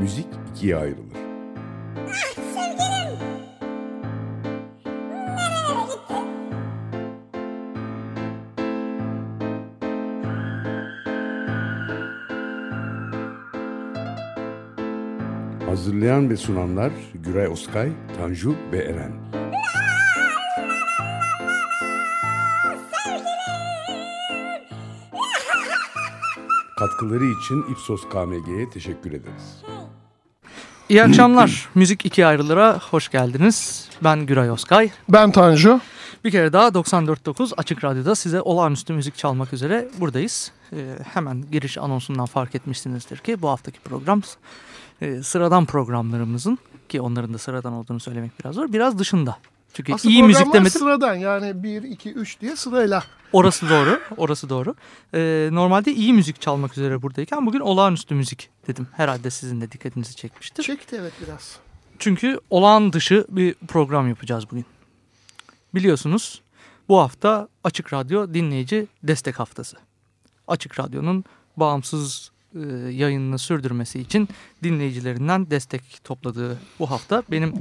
müzik ikiye ayrılır. Sevgilim. Nerelere gitti? Hazırlayan ve sunanlar Güray Oskay, Tanju ve Eren. Katkıları için Ipsos KMG'ye teşekkür ederiz. İyi akşamlar. Müzik iki ayrılara hoş geldiniz. Ben Güray Oskay. Ben Tanju. Bir kere daha 94.9 Açık Radyo'da size olağanüstü müzik çalmak üzere buradayız. Ee, hemen giriş anonsundan fark etmişsinizdir ki bu haftaki program e, sıradan programlarımızın ki onların da sıradan olduğunu söylemek biraz zor. Biraz dışında. Çünkü Aslında iyi müzik demedim. sıradan yani 1, 2, 3 diye sırayla. Orası doğru. Orası doğru. Ee, normalde iyi müzik çalmak üzere buradayken bugün olağanüstü müzik dedim. Herhalde sizin de dikkatinizi çekmiştir. Çekti evet biraz. Çünkü olağan dışı bir program yapacağız bugün. Biliyorsunuz bu hafta Açık Radyo Dinleyici Destek Haftası. Açık Radyo'nun bağımsız e, yayınını sürdürmesi için dinleyicilerinden destek topladığı bu hafta benim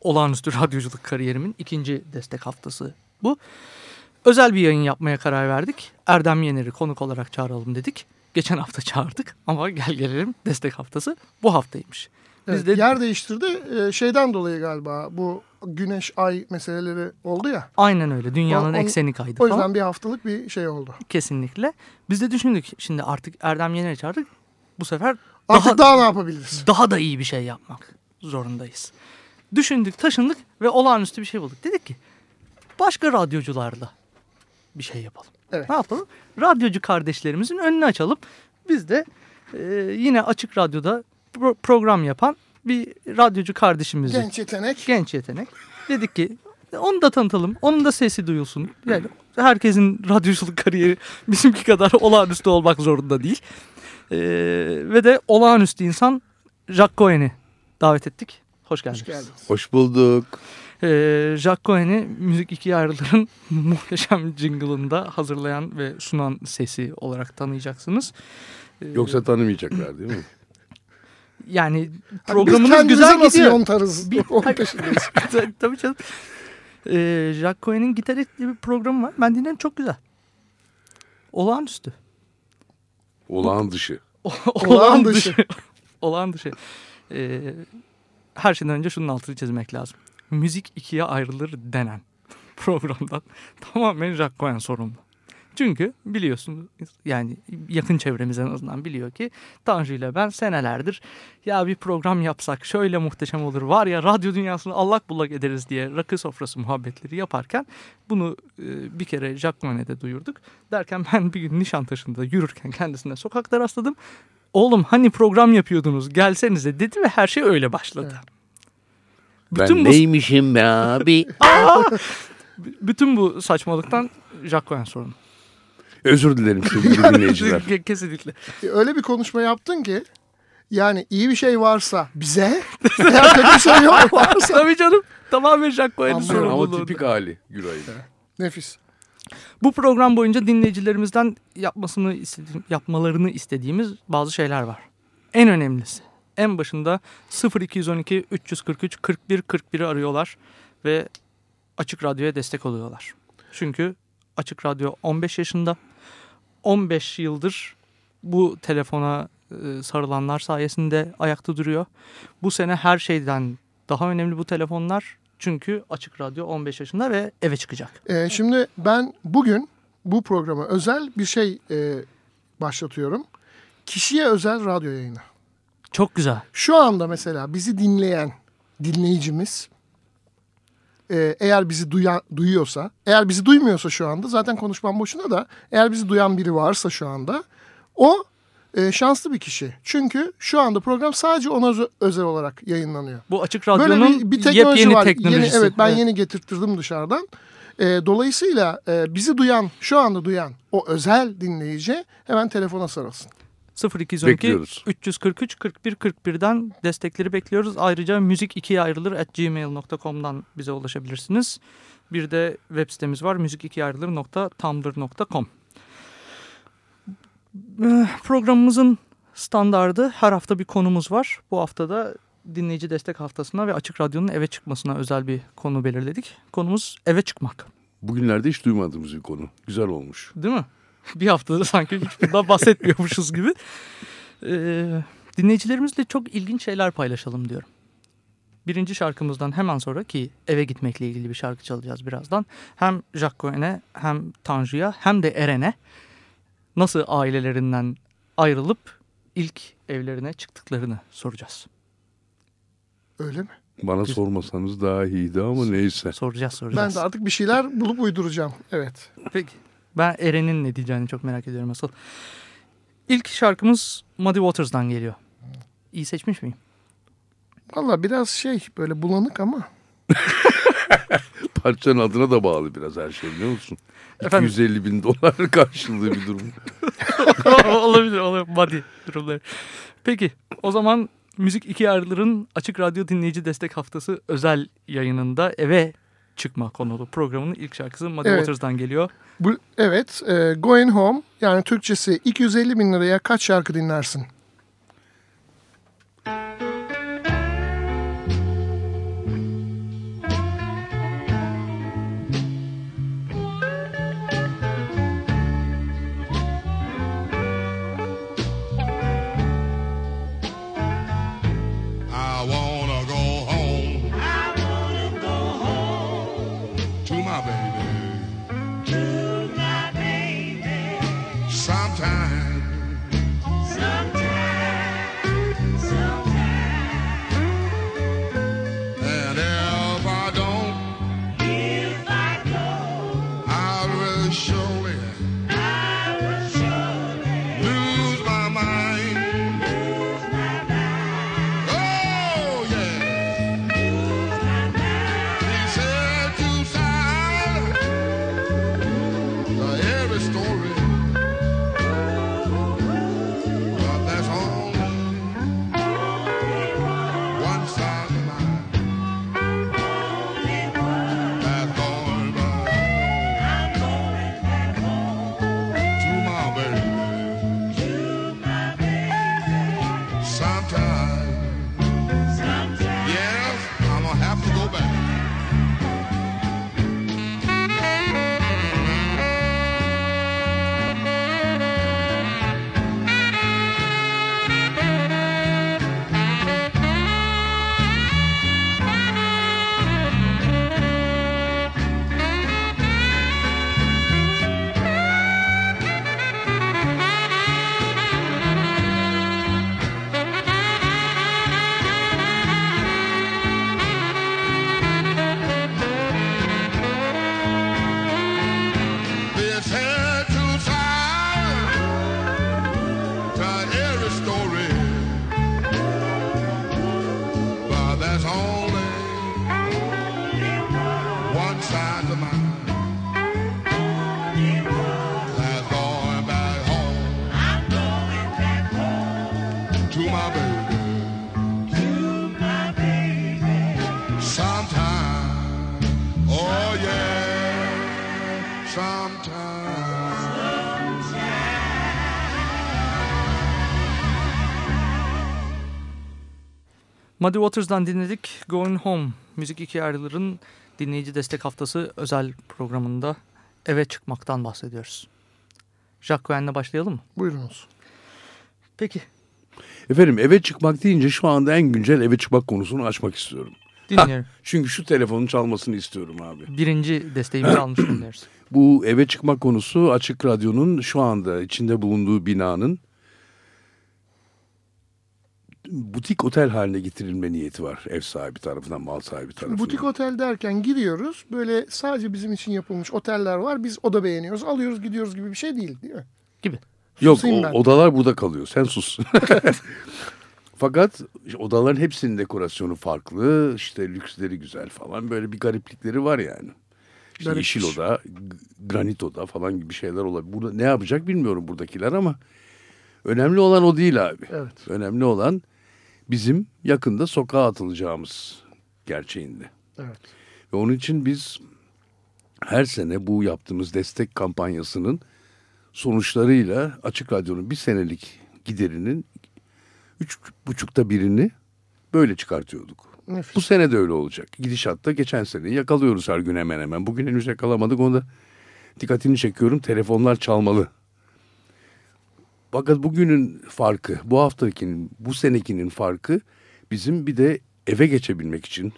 olağanüstü radyoculuk kariyerimin ikinci destek haftası bu. Özel bir yayın yapmaya karar verdik. Erdem Yener'i konuk olarak çağıralım dedik. Geçen hafta çağırdık ama gel gelelim destek haftası bu haftaymış. Biz Evet, de- Yer değiştirdi Ee, şeyden dolayı galiba bu güneş ay meseleleri oldu ya. Aynen öyle. Dünyanın O- ekseni kaydı O yüzden falan. bir haftalık bir şey oldu. Kesinlikle. Biz de düşündük şimdi artık Erdem Yener'i çağırdık. Bu sefer Artık daha, daha, ne yapabiliriz? daha da iyi bir şey yapmak zorundayız. Düşündük, taşındık ve olağanüstü bir şey bulduk. Dedik ki başka radyocularla bir şey yapalım. Evet. Ne yapalım? Radyocu kardeşlerimizin önünü açalım. Biz de e, yine açık radyoda pro- program yapan bir radyocu kardeşimizi Genç yetenek. genç yetenek. Dedik ki onu da tanıtalım. Onun da sesi duyulsun. Yani herkesin radyoculuk kariyeri bizimki kadar olağanüstü olmak zorunda değil. Ee, ve de olağanüstü insan Jack Cohen'i davet ettik. Hoş geldiniz. Hoş geldiniz. Hoş bulduk. Ee, Jack Cohen'i Müzik İki Ayrılar'ın muhteşem jingle'ında hazırlayan ve sunan sesi olarak tanıyacaksınız. Ee, Yoksa tanımayacaklar değil mi? yani Hani programınız kendimize güzel nasıl gidiyor. yontarız? Bir-. Tabii canım. Ee, Jack Cohen'in gitarist diye bir programı var. Ben dinledim çok güzel. Olağanüstü. Olağan dışı. Olağan dışı. dışı. Olağan dışı. Ee, her şeyden önce şunun altını çizmek lazım. Müzik ikiye ayrılır denen programdan tamamen Jack Cohen sorumlu. Çünkü biliyorsunuz yani yakın çevremiz en azından biliyor ki Tanju ile ben senelerdir ya bir program yapsak şöyle muhteşem olur var ya radyo dünyasını allak bullak ederiz diye rakı sofrası muhabbetleri yaparken bunu e, bir kere Cohen'e de duyurduk. Derken ben bir gün Nişantaşı'nda yürürken kendisine sokakta rastladım. Oğlum hani program yapıyordunuz gelsenize dedi ve her şey öyle başladı. Bütün ben bu, neymişim be abi? bütün bu saçmalıktan Jack Cohen sorumlu. Özür dilerim sevgili dinleyiciler. Ke- Kesinlikle. Öyle bir konuşma yaptın ki yani iyi bir şey varsa bize eğer kötü bir şey yok varsa Tabii canım. Tamamen Jack Cohen'in Anlıyorum. Ama sorumluluğu. tipik hali Güray'ın. nefis. Bu program boyunca dinleyicilerimizden yapmasını istediğim, yapmalarını istediğimiz bazı şeyler var. En önemlisi. En başında 0212 343 41 41'i arıyorlar ve Açık Radyo'ya destek oluyorlar. Çünkü Açık Radyo 15 yaşında. 15 yıldır bu telefona e, sarılanlar sayesinde ayakta duruyor. Bu sene her şeyden daha önemli bu telefonlar. Çünkü Açık Radyo 15 yaşında ve eve çıkacak. Ee, şimdi ben bugün bu programa özel bir şey e, başlatıyorum. Kişiye özel radyo yayını. Çok güzel. Şu anda mesela bizi dinleyen dinleyicimiz e, eğer bizi duya, duyuyorsa, eğer bizi duymuyorsa şu anda zaten konuşmam boşuna da eğer bizi duyan biri varsa şu anda o e, şanslı bir kişi. Çünkü şu anda program sadece ona öze- özel olarak yayınlanıyor. Bu Açık Böyle Radyo'nun bir, bir teknoloji yepyeni var. teknolojisi. Yeni, evet ben yeni getirttirdim dışarıdan. E, dolayısıyla e, bizi duyan, şu anda duyan o özel dinleyici hemen telefona sarılsın. 0212 Bekliyoruz. 343 41 41'den destekleri bekliyoruz. Ayrıca müzik ikiye ayrılır at gmail.com'dan bize ulaşabilirsiniz. Bir de web sitemiz var müzik ikiye ayrılır.tumblr.com Eh, Programımızın standardı her hafta bir konumuz var. Bu haftada dinleyici destek haftasına ve Açık Radyo'nun eve çıkmasına özel bir konu belirledik. Konumuz eve çıkmak. Bugünlerde hiç duymadığımız bir konu. Güzel olmuş. Değil mi? Bir haftada sanki hiç bundan bahsetmiyormuşuz gibi. Ee, dinleyicilerimizle çok ilginç şeyler paylaşalım diyorum. Birinci şarkımızdan hemen sonra ki eve gitmekle ilgili bir şarkı çalacağız birazdan. Hem Jacques Cohen'e hem Tanju'ya hem de Eren'e nasıl ailelerinden ayrılıp ilk evlerine çıktıklarını soracağız. Öyle mi? Bana Güzel. sormasanız daha iyiydi ama neyse. Soracağız soracağız. Ben de artık bir şeyler bulup uyduracağım. Evet. Peki. Ben Eren'in ne diyeceğini çok merak ediyorum asıl. İlk şarkımız Muddy Waters'dan geliyor. İyi seçmiş miyim? Valla biraz şey böyle bulanık ama. Parçanın adına da bağlı biraz her şey biliyor musun? Efendim? 250 bin dolar karşılığı bir durum. olabilir olabilir. Muddy durumları. Peki o zaman Müzik İki Yarlıların Açık Radyo Dinleyici Destek Haftası özel yayınında eve çıkma konulu programının ilk şarkısı Muddy Evet. Waters'dan geliyor. Bu, evet. E, Going Home yani Türkçesi 250 bin liraya kaç şarkı dinlersin? Muddy Waters'dan dinledik Going Home. Müzik iki yarıların dinleyici destek haftası özel programında eve çıkmaktan bahsediyoruz. Jacques Cohen'le başlayalım mı? Buyurunuz. Peki Efendim eve çıkmak deyince şu anda en güncel eve çıkmak konusunu açmak istiyorum. dinliyorum. Çünkü şu telefonun çalmasını istiyorum abi. Birinci desteğimizi almış bulunuyoruz. Bu eve çıkma konusu Açık Radyo'nun şu anda içinde bulunduğu binanın butik otel haline getirilme niyeti var. Ev sahibi tarafından, mal sahibi tarafından. Butik otel derken giriyoruz. Böyle sadece bizim için yapılmış oteller var. Biz oda beğeniyoruz. Alıyoruz gidiyoruz gibi bir şey değil değil mi? Gibi. Yok Susayım o- ben. odalar burada kalıyor. Sen sus. Fakat odaların hepsinin dekorasyonu farklı. İşte lüksleri güzel falan. Böyle bir gariplikleri var yani. İşte Garipmiş. yeşil oda, granit oda falan gibi şeyler olabilir. Burada ne yapacak bilmiyorum buradakiler ama önemli olan o değil abi. Evet. Önemli olan bizim yakında sokağa atılacağımız gerçeğinde. Evet. Ve onun için biz her sene bu yaptığımız destek kampanyasının sonuçlarıyla Açık Radyo'nun bir senelik giderinin üç buçukta birini böyle çıkartıyorduk. Nefis. Bu sene de öyle olacak. Gidişatta geçen seneyi yakalıyoruz her gün hemen hemen. Bugün henüz yakalamadık onu da dikkatini çekiyorum. Telefonlar çalmalı. Fakat bugünün farkı, bu haftakinin, bu senekinin farkı bizim bir de eve geçebilmek için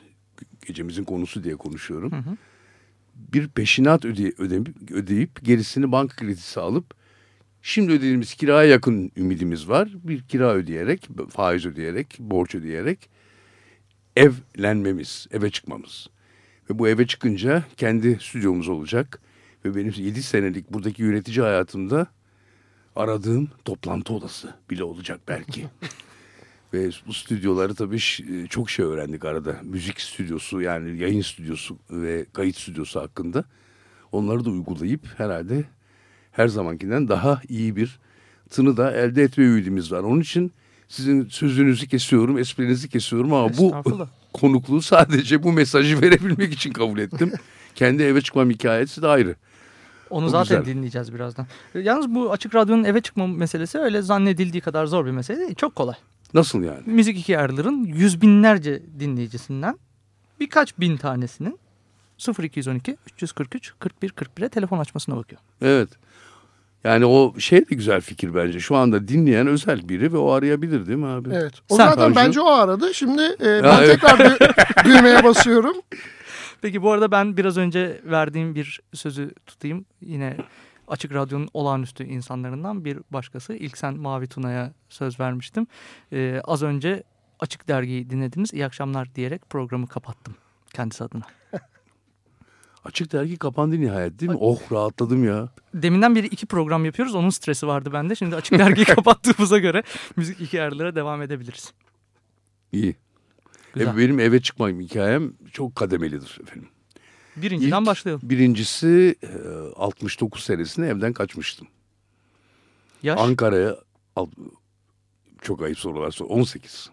gecemizin konusu diye konuşuyorum. Bir peşinat öde, öde- ödeyip gerisini banka kredisi alıp şimdi ödediğimiz kiraya yakın ümidimiz var. Bir kira ödeyerek, faiz ödeyerek, borç ödeyerek evlenmemiz, eve çıkmamız. Ve bu eve çıkınca kendi stüdyomuz olacak. Ve benim 7 senelik buradaki yönetici hayatımda aradığım toplantı odası bile olacak belki. Ve bu stüdyoları tabii ş- çok şey öğrendik arada. Müzik stüdyosu yani yayın stüdyosu ve kayıt stüdyosu hakkında. Onları da uygulayıp herhalde her zamankinden daha iyi bir tını da elde etme ümidimiz var. Onun için sizin sözünüzü kesiyorum, esprinizi kesiyorum ama bu konukluğu sadece bu mesajı verebilmek için kabul ettim. Kendi eve çıkmam hikayesi de ayrı. Onu O zaten güzel. dinleyeceğiz birazdan. Yalnız bu açık radyonun eve çıkma meselesi öyle zannedildiği kadar zor bir mesele değil. Çok kolay. Nasıl yani? Müzik iki ayarların yüz binlerce dinleyicisinden birkaç bin tanesinin 0212 343 41 41'e telefon açmasına bakıyor. Evet. Yani o şey de güzel fikir bence. Şu anda dinleyen özel biri ve o arayabilir değil mi abi? Evet. O Sen- zaten Tanju. bence o aradı. Şimdi e, ben evet. tekrar dü- düğmeye basıyorum. Peki bu arada ben biraz önce verdiğim bir sözü tutayım. Yine Açık Radyo'nun olağanüstü insanlarından bir başkası. İlk sen Mavi Tuna'ya söz vermiştim. Ee, az önce Açık Dergi'yi dinlediniz. İyi akşamlar diyerek programı kapattım kendisi adına. Açık dergi kapandı nihayet değil mi? Oh rahatladım ya. Deminden beri iki program yapıyoruz. Onun stresi vardı bende. Şimdi Açık Dergi'yi kapattığımıza göre müzik iki ayarlara devam edebiliriz. İyi. Güzel. E, benim eve çıkmam hikayem çok kademelidir efendim. Birinciden İlk- başlayalım. Birincisi e, 69 senesinde evden kaçmıştım. Yaş. Ankara'ya çok ayıp sorular sor. 18.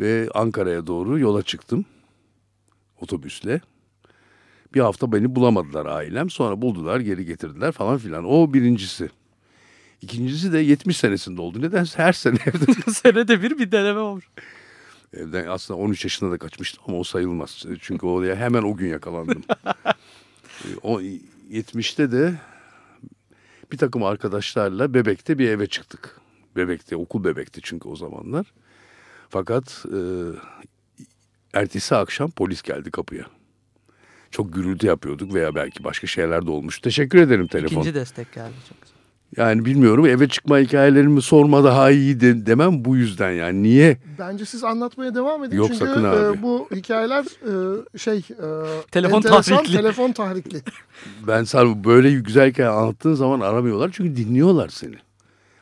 Ve Ankara'ya doğru yola çıktım. Otobüsle. Bir hafta beni bulamadılar ailem. Sonra buldular geri getirdiler falan filan. O birincisi. İkincisi de 70 senesinde oldu. Nedense her sene evden, Senede bir bir deneme olmuş. Evden aslında 13 yaşında da kaçmıştım ama o sayılmaz. Çünkü o hemen o gün yakalandım. E, o 70'te de bir takım arkadaşlarla Bebek'te bir eve çıktık. Bebek'te, okul Bebek'ti çünkü o zamanlar. Fakat e, ertesi akşam polis geldi kapıya. Çok gürültü yapıyorduk veya belki başka şeyler de olmuş. Teşekkür ederim telefon. İkinci destek geldi. Çok güzel. Yani bilmiyorum eve çıkma hikayelerimi sorma daha iyi de, demem bu yüzden yani. Niye? Bence siz anlatmaya devam edin. Yok, Çünkü sakın e, abi. bu hikayeler e, şey e, Telefon tahrikli. Telefon tahrikli. Ben sana böyle güzel hikaye anlattığın zaman aramıyorlar çünkü dinliyorlar seni.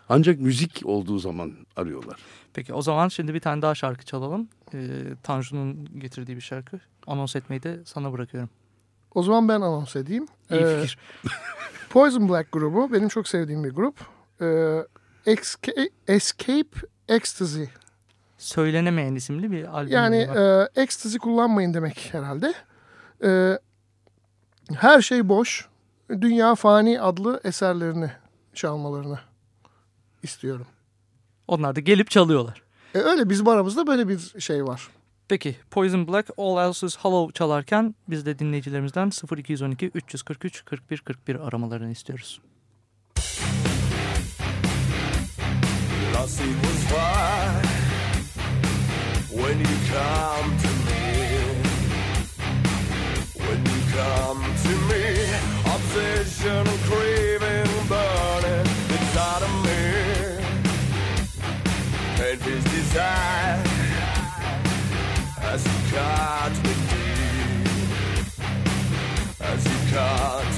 Ancak müzik olduğu zaman arıyorlar. Peki o zaman şimdi bir tane daha şarkı çalalım. Ee, Tanju'nun getirdiği bir şarkı. Anons etmeyi de sana bırakıyorum. O zaman ben anons edeyim. İyi Ee, fikir. Poison Black grubu benim çok sevdiğim bir grup. Ee, Escape, Escape Ecstasy. Söylenemeyen isimli bir albüm. Yani var. e, ecstasy kullanmayın demek herhalde. E, her şey boş. Dünya Fani adlı eserlerini çalmalarını istiyorum. Onlar da gelip çalıyorlar. E, öyle bizim aramızda böyle bir şey var. Peki Poison Black All Else is Hollow çalarken biz de dinleyicilerimizden 0212 343 41 41 aramalarını istiyoruz. When you come to me. When you come to me, obsession, craving, burning inside of me. And his desire with as you cut.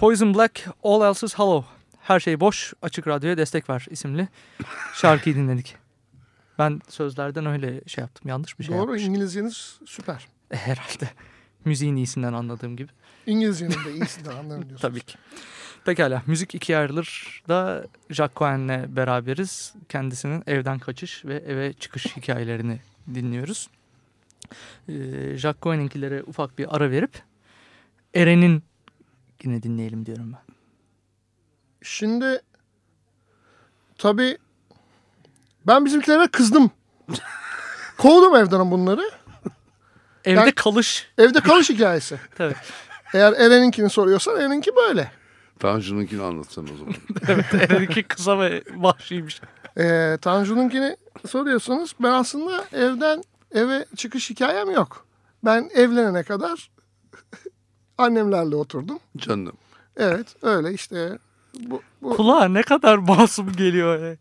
Poison Black, All Else is Hollow. Her şey boş, Açık Radyo'ya destek ver isimli şarkıyı dinledik. Ben sözlerden öyle şey yaptım. Yanlış bir şey Doğru yapmışım. İngilizceniz süper. E, Herhalde. Müziğin iyisinden anladığım gibi. İngilizcenin de iyisinden anlarım diyorsun. Tabii ki. Pekala. Müzik ikiye ayrılır da Jack Cohen'le beraberiz. Kendisinin evden kaçış ve eve çıkış hikayelerini dinliyoruz. Ee, Jack Cohen'inkilere ufak bir ara verip Eren'in yine dinleyelim diyorum ben. Şimdi tabii ben bizimkilere kızdım. Kovdum evden bunları. Evde Ben- kalış. Evde kalış hikayesi. Tabii. Eğer Eren'inkini soruyorsan Eren'inki böyle. Tanju'nunkini anlatsan o zaman. Eren'inki kısa ve vahşiymiş. Ee, Tanju'nunkini soruyorsanız ben aslında evden eve çıkış hikayem yok. Ben evlenene kadar annemlerle oturdum. Canım. Evet öyle işte. Bu, bu, Kulağa ne kadar masum geliyor. ya.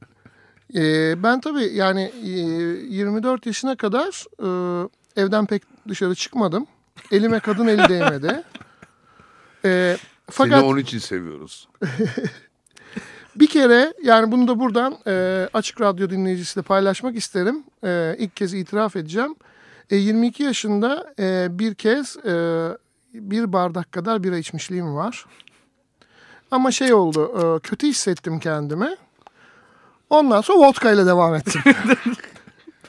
Ee, ben tabii yani e, 24 yaşına kadar e, evden pek dışarı çıkmadım. Elime kadın eli değmedi. Ee, fakat Seni onun için seviyoruz. bir kere yani bunu da buradan e, Açık Radyo dinleyicisiyle paylaşmak isterim. E, ilk kez itiraf edeceğim. E, 22 yaşında e, bir kez e, bir bardak kadar bira içmişliğim var. Ama şey oldu e, kötü hissettim kendimi. Ondan sonra vodka ile devam ettim.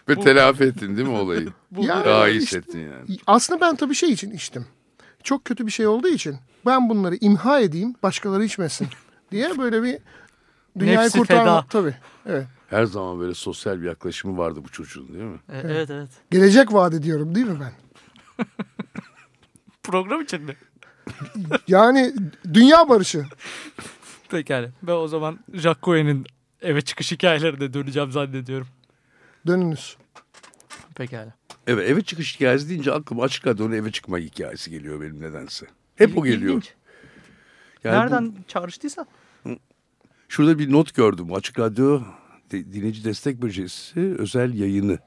Ve telafi ettin değil mi olayı? Yani Daha iyi işte- hissettin yani. Aslında ben tabii şey için içtim. Çok kötü bir şey olduğu için ben bunları imha edeyim başkaları içmesin diye böyle bir dünyayı Nefsi kurtarma. feda. Tabii. Evet. Her zaman böyle sosyal bir yaklaşımı vardı bu çocuğun değil mi? E, evet evet. Gelecek vaat ediyorum değil mi ben? Program için mi? Yani dünya barışı. Pekala. Ben o zaman Jack Cohen'in eve çıkış hikayelerine döneceğim zannediyorum. Dönünüz. Pekala. Evet eve çıkış hikayesi deyince aklıma açık radyo'nun eve çıkma hikayesi geliyor benim nedense. Hep o geliyor. İlginç. Yani bu- Nereden çağrıştıysa. şurada bir not gördüm. Açık Radyo Dinleyici Destek Projesi özel yayını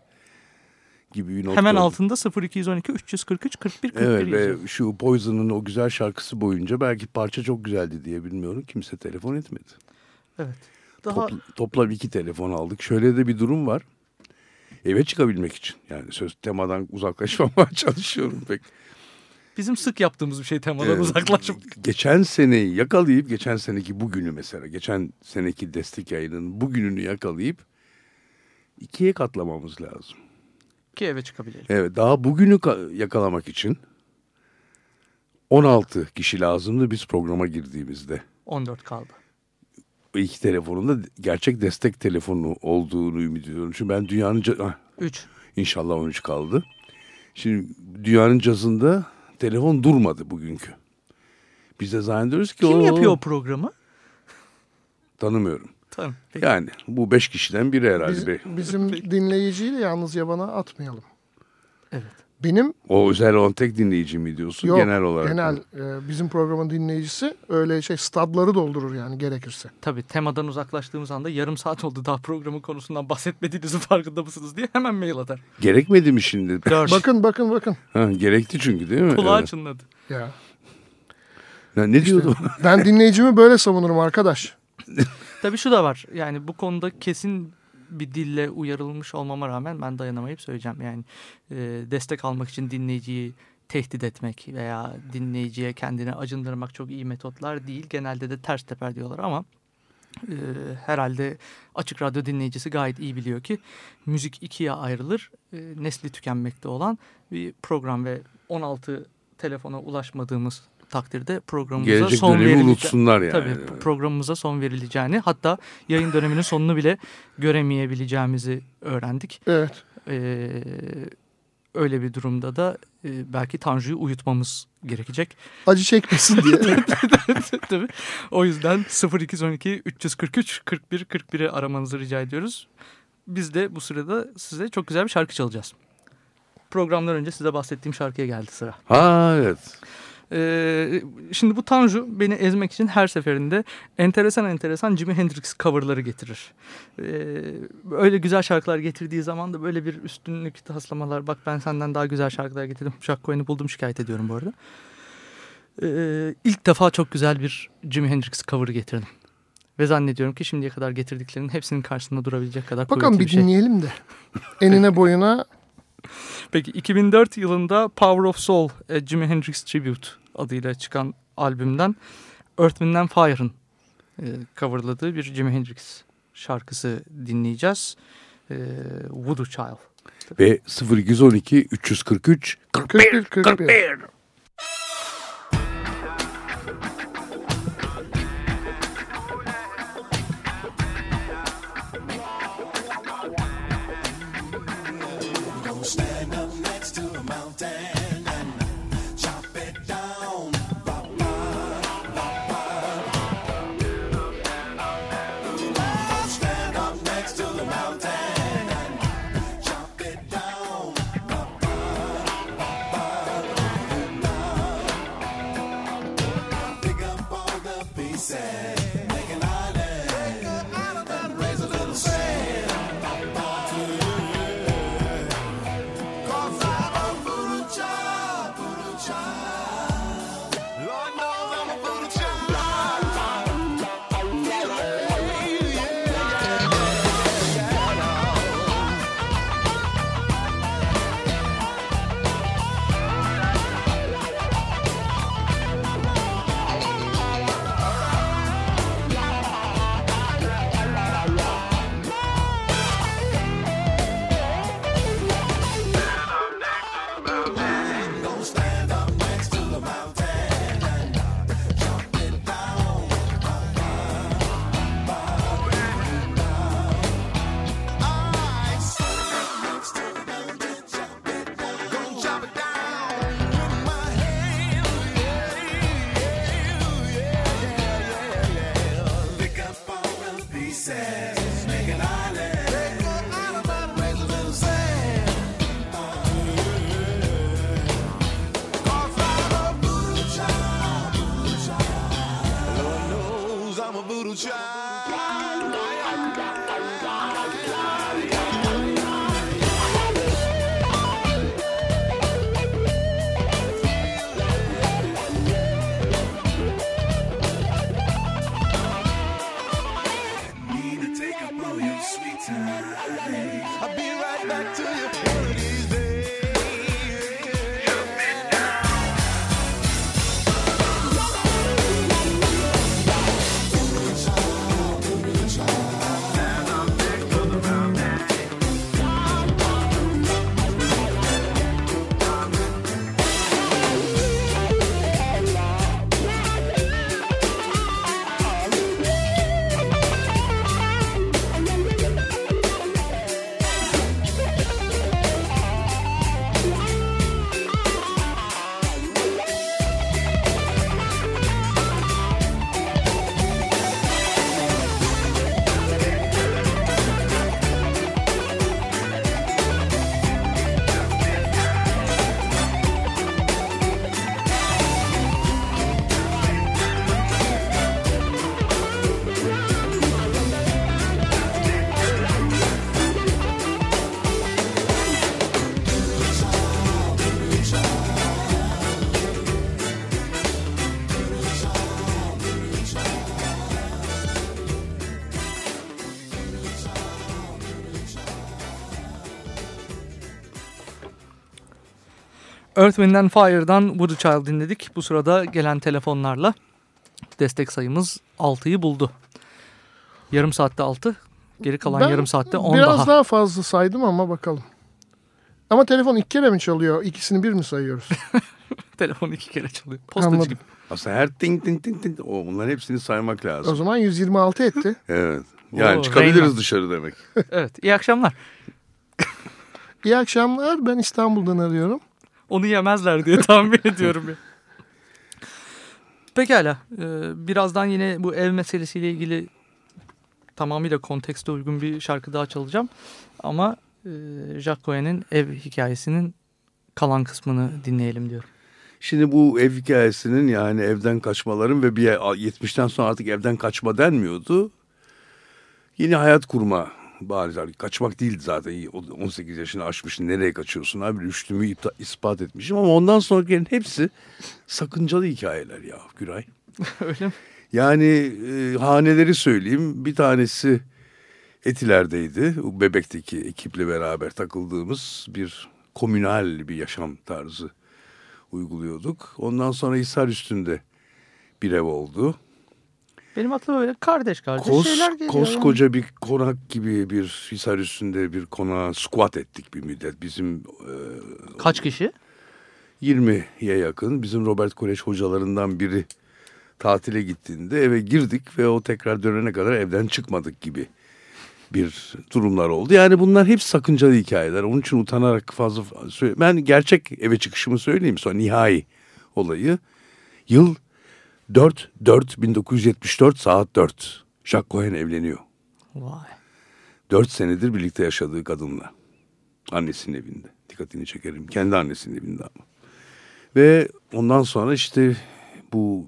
gibi bir not Hemen altında 0212 343 41 41 Evet yazıyor. ve şu Poison'ın o güzel şarkısı boyunca belki parça çok güzeldi diye bilmiyorum. Kimse telefon etmedi. Evet. Daha Topla- toplam iki telefon aldık. Şöyle de bir durum var. Eve çıkabilmek için. Yani söz temadan uzaklaşmamaya çalışıyorum pek. bizim sık yaptığımız bir şey temadan Evet. uzaklaşıp. Geçen seneyi yakalayıp geçen seneki bugünü mesela geçen seneki destek yayının bugününü yakalayıp ikiye katlamamız lazım. Ki eve çıkabilelim. Evet daha bugünü ka- yakalamak için 16 kişi lazımdı biz programa girdiğimizde. 14 kaldı. Bu iki telefonun da gerçek destek telefonu olduğunu ümit ediyorum. Çünkü ben dünyanın ca- ah, 3. inşallah 13 kaldı. Şimdi dünyanın cazında telefon durmadı bugünkü. Biz de zannediyoruz ki Kim o yapıyor o programı? tanımıyorum. Tamam. Peki. Yani bu beş kişiden biri herhalde. Biz- bizim dinleyiciyi de yalnız yabana atmayalım. Evet. Benim O özel olan tek dinleyici mi diyorsun yok genel olarak? genel e, bizim programın dinleyicisi öyle şey stadları doldurur yani gerekirse. Tabii temadan uzaklaştığımız anda yarım saat oldu daha programın konusundan bahsetmediğinizin farkında mısınız diye hemen mail atar. Gerekmedi mi şimdi? Dört. Bakın bakın bakın. Ha, gerekti çünkü değil mi? Kulağı Evet. çınladı. Ya. Ya ne diyordum? Ben dinleyicimi böyle savunurum arkadaş. Tabii şu da var. Yani bu konuda kesin bir dille uyarılmış olmama rağmen ben dayanamayıp söyleyeceğim. Yani e, destek almak için dinleyiciyi tehdit etmek veya dinleyiciye kendini acındırmak çok iyi metotlar değil. Genelde de ters teper diyorlar ama e, herhalde açık radyo dinleyicisi gayet iyi biliyor ki müzik ikiye ayrılır. E, nesli tükenmekte olan bir program ve 16 telefona ulaşmadığımız takdirde programımıza Gelecek son unutsunlar yani. Tabii programımıza son verileceğini hatta yayın döneminin sonunu bile göremeyebileceğimizi öğrendik. Evet. Ee, öyle bir durumda da e, belki Tanju'yu uyutmamız gerekecek. Acı çekmesin diye. Tabii. O yüzden 0212 343 41 41'i aramanızı rica ediyoruz. Biz de bu sırada size çok güzel bir şarkı çalacağız. Programdan önce size bahsettiğim şarkıya geldi sıra. Ha evet. Ee, şimdi bu Tanju beni ezmek için her seferinde enteresan enteresan Jimi Hendrix coverları getirir. Ee, öyle güzel şarkılar getirdiği zaman da böyle bir üstünlük taslamalar bak ben senden daha güzel şarkılar getirdim. Jack Cohen'i buldum şikayet ediyorum bu arada. Ee, ilk defa çok güzel bir Jimi Hendrix cover'ı getirdim. Ve zannediyorum ki şimdiye kadar getirdiklerinin hepsinin karşısında durabilecek kadar Bakalım kuvvetli bir bir şey. dinleyelim de. Enine boyuna Peki 2004 yılında Power of Soul A Jimi Hendrix Tribute adıyla çıkan albümden Earth, Wind and Fire'ın e, coverladığı bir Jimi Hendrix şarkısı dinleyeceğiz. E, Voodoo Child. Ve 0212 343 41 41 41. Earth, Wind and Fire'dan Woody Child dinledik. Bu sırada gelen telefonlarla destek sayımız 6'yı buldu. Yarım saatte 6, geri kalan Ben yarım saatte 10 biraz daha. daha fazla saydım ama bakalım. Ama telefon iki kere mi çalıyor? İkisini bir mi sayıyoruz? Telefon iki kere çalıyor. Postacı Anladım. gibi. Aslında her ting ting ting ting o bunların hepsini saymak O lazım. zaman 126 etti. Evet. Yani Oo, çıkabiliriz Rayman. dışarı demek. Evet, iyi akşamlar. İyi akşamlar. Ben İstanbul'dan arıyorum. Onu yemezler diye tahmin ediyorum ya. Pekala. e, Birazdan yine bu ev meselesiyle ilgili tamamıyla kontekste uygun bir şarkı daha çalacağım. Ama e, Jacques Cohen'in ev hikayesinin kalan kısmını dinleyelim diyorum. Şimdi bu ev hikayesinin yani evden kaçmaların ve bir 70'ten sonra artık evden kaçma denmiyordu. Yeni hayat kurma bari kaçmak değildi zaten 18 yaşını aşmışsın nereye kaçıyorsun abi rüştümü ispat etmişim ama ondan sonrakilerin hepsi sakıncalı hikayeler ya Güray. Öyle mi? Yani e, haneleri söyleyeyim bir tanesi Etiler'deydi bebekteki ekiple beraber takıldığımız bir komünal bir yaşam tarzı uyguluyorduk. Ondan sonra Hisar üstünde bir ev oldu. Benim aklıma böyle kardeş kardeş Kos, şeyler geliyor. koskoca bir konak gibi bir Hisar üstünde bir konağa squat ettik bir müddet. Bizim e, yani. Kaç kişi? 20'ye yakın bizim Robert Kolej hocalarından biri tatile gittiğinde eve girdik ve o tekrar dönene kadar evden çıkmadık gibi bir durumlar oldu. Yani bunlar hep sakıncalı hikayeler. Onun için utanarak fazla. Ben gerçek eve çıkışımı söyleyeyim sonra nihai olayı. Yıl 4 4 1974 saat 4. Jacques Cohen evleniyor. Vay. 4 senedir birlikte yaşadığı kadınla. Annesinin evinde. Dikkatini çekerim. Kendi annesinin evinde ama. Ve ondan sonra işte bu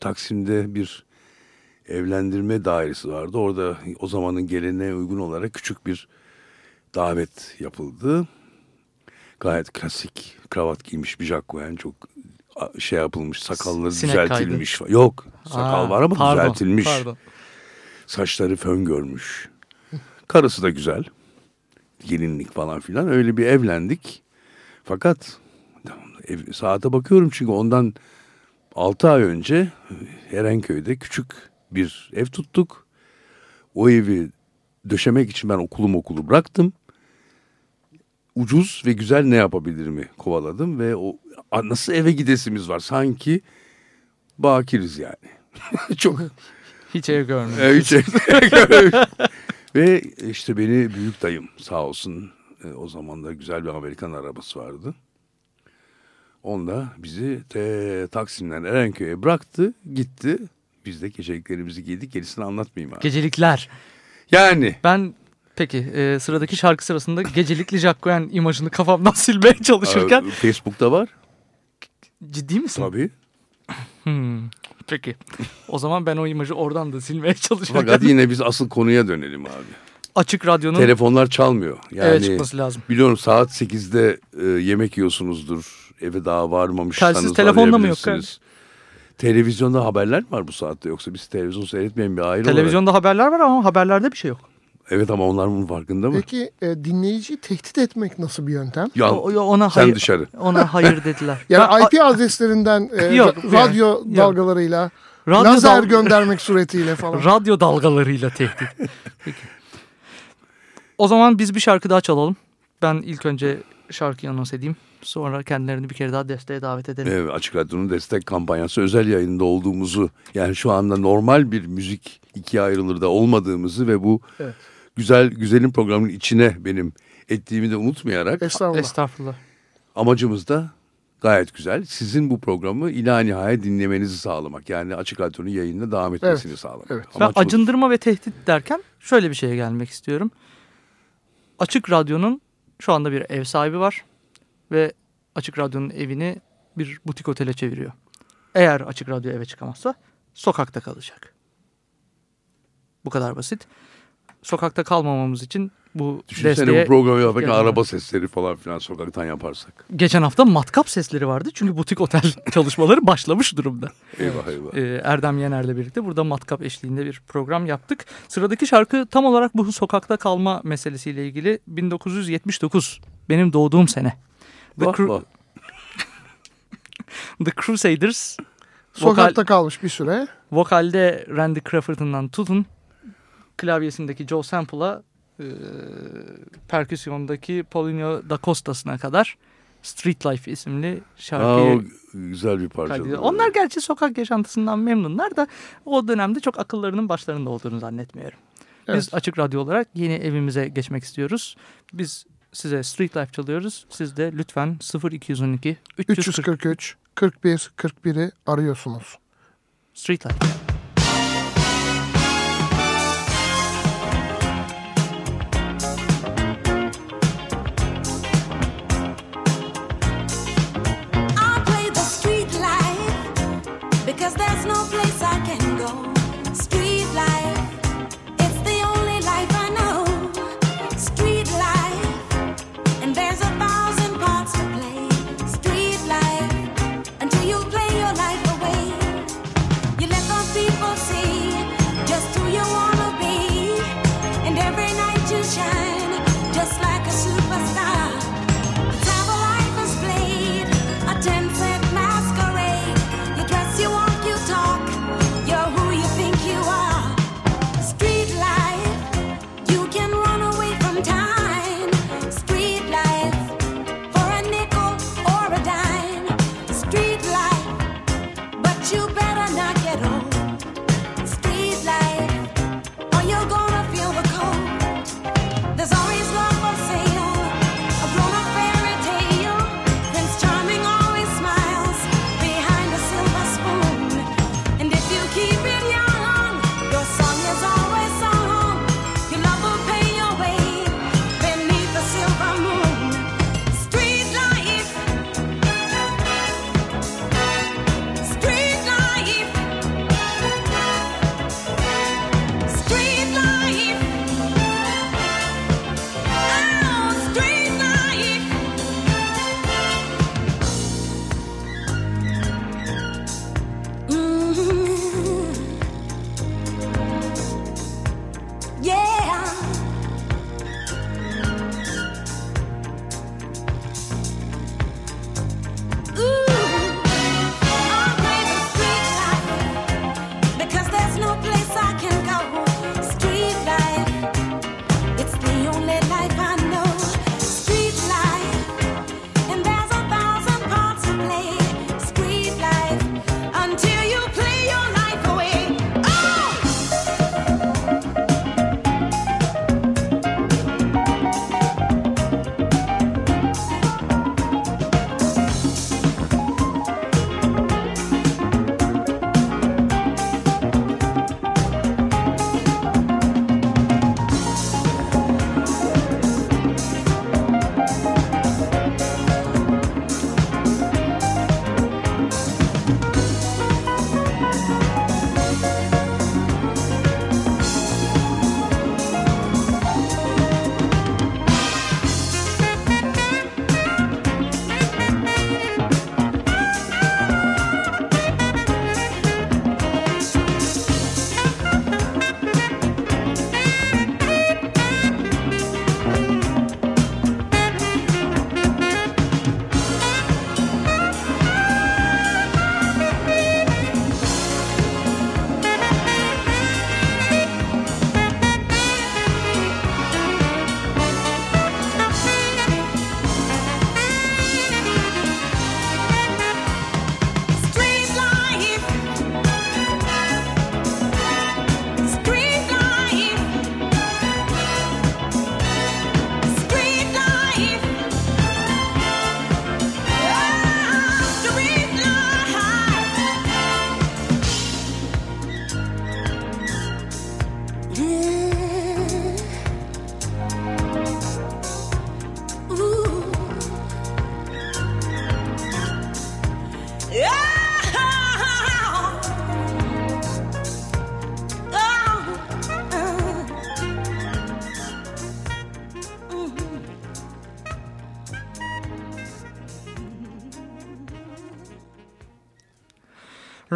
Taksim'de bir evlendirme dairesi vardı. Orada o zamanın geleneğe uygun olarak küçük bir davet yapıldı. Gayet klasik kravat giymiş bir Jacques Cohen çok şey yapılmış sakalları Sinek düzeltilmiş. Yok sakal Aa, var ama pardon, düzeltilmiş. Pardon. Saçları fön görmüş. Karısı da güzel. Gelinlik falan filan. Öyle bir evlendik. Fakat ev, saate bakıyorum çünkü ondan 6 ay önce Erenköy'de küçük bir ev tuttuk. O evi döşemek için ben okulum okulu bıraktım. Ucuz ve güzel ne yapabilirimi kovaladım ve o nasıl eve gidesimiz var sanki bakiriz yani. Çok Hiç ev görmedim. e, hiç- Ve işte beni büyük dayım sağ olsun e, o zaman da güzel bir Amerikan arabası vardı. Onda bizi te, Taksim'den Erenköy'e bıraktı gitti. Biz de geceliklerimizi giydik gerisini anlatmayayım abi. Gecelikler. Yani Ben peki e, sıradaki şarkı sırasında gecelikli Jacques Cohen imajını kafamdan silmeye çalışırken e, Facebook'ta var ciddi misin? tabii. Hmm. Peki. O zaman ben o imajı oradan da silmeye çalışacağım. Fakat yine biz asıl konuya dönelim abi. Açık Radyo'nun Telefonlar çalmıyor. Yani evet çıkması lazım. biliyorum saat 8'de e, yemek yiyorsunuzdur. Eve daha varmamışsanız Telsiz telefonda mı yok. Televizyonda haberler mi var bu saatte yoksa biz televizyon seyretmeyen bir aile olarak. Televizyonda haberler var ama haberlerde bir şey yok. Evet ama onlar bunun farkında mı? Peki e, dinleyiciyi tehdit etmek nasıl bir yöntem? Ya, O- ona sen hayır, dışarı. Ona hayır dediler. Yani Ben- IP adreslerinden e, Yok, ra- radyo yok. dalgalarıyla, radyo lazer dal- göndermek suretiyle falan. radyo dalgalarıyla tehdit. Peki. O zaman biz bir şarkı daha çalalım. Ben ilk önce şarkıyı anons edeyim. Sonra kendilerini bir kere daha desteğe davet edelim. Evet, Açık Radyo'nun destek kampanyası özel yayında olduğumuzu yani şu anda normal bir müzik ikiye ayrılır da olmadığımızı ve bu Evet. Güzel güzelin programın içine benim ettiğimi de unutmayarak Estağfurullah. Estağfurullah. amacımız da gayet güzel. Sizin bu programı ila nihayet dinlemenizi sağlamak. Yani Açık Radyo'nun yayında devam etmesini sağlamak. evet. Ben Amaç acındırma ve tehdit derken şöyle bir şeye gelmek istiyorum. Açık Radyo'nun şu anda bir ev sahibi var ve Açık Radyo'nun evini bir butik otele çeviriyor. Eğer Açık Radyo eve çıkamazsa sokakta kalacak. Bu kadar basit. Sokakta kalmamamız için bu Düşünsene desteğe... bu programı yaparken var. araba sesleri falan filan sokaktan yaparsak. Geçen hafta matkap sesleri vardı çünkü butik otel çalışmaları başlamış durumda. Eyvah eyvah. Ee, Erdem Yener'le birlikte burada matkap eşliğinde bir program yaptık. Sıradaki şarkı tam olarak bu sokakta kalma meselesiyle ilgili 1979 benim doğduğum sene. The, Vah, Cru- vah. The Crusaders Sokakta kalmış bir süre. vokalde Randy Crawford'ından tutun klavyesindeki Joe Sample'a e, perküsyondaki Paulinho da Costa'sına kadar Street Life isimli Aa, şarkıyı o güzel bir parça. kaydediyor. Onlar gerçi sokak yaşantısından memnunlar da o dönemde çok akıllarının başlarında olduğunu zannetmiyorum. Biz Evet. Açık Radyo olarak yeni evimize geçmek istiyoruz. Biz size Street Life çalıyoruz. Siz de lütfen 0212 340 343 41 41'i arıyorsunuz. Street Life.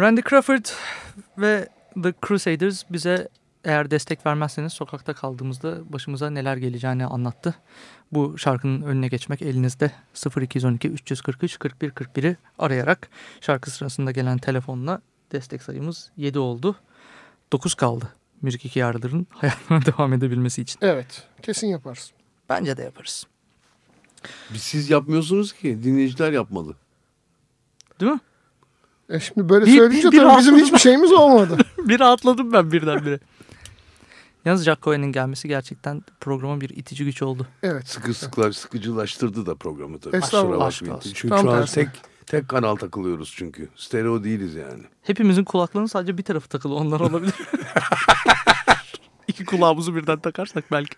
Randy Crawford ve The Crusaders bize eğer destek vermezseniz sokakta kaldığımızda başımıza neler geleceğini anlattı. Bu şarkının önüne geçmek elinizde 0212 343 41 41'i arayarak şarkı sırasında gelen telefonla destek sayımız 7 oldu. 9 kaldı. Müzik iki yarıların hayatına devam edebilmesi için. Evet. Kesin yaparız. Bence de yaparız. Biz siz yapmıyorsunuz ki. Dinleyiciler yapmalı. Değil mi? E şimdi böyle Bir- söyleyince bir- bir tabii bizim hiçbir şeyimiz olmadı. bir rahatladım ben birdenbire. Yalnız Jack Cohen'in gelmesi gerçekten programa bir itici güç oldu. Evet. Sıkı sıkılar sıkıcılaştırdı da programı tabii. Estağfurullah. Aşk olsun. Çünkü Tam şu an tek tek kanal takılıyoruz çünkü. Stereo değiliz yani. Hepimizin kulaklarının sadece bir tarafı takılı onlar olabilir. İki kulağımızı birden takarsak belki.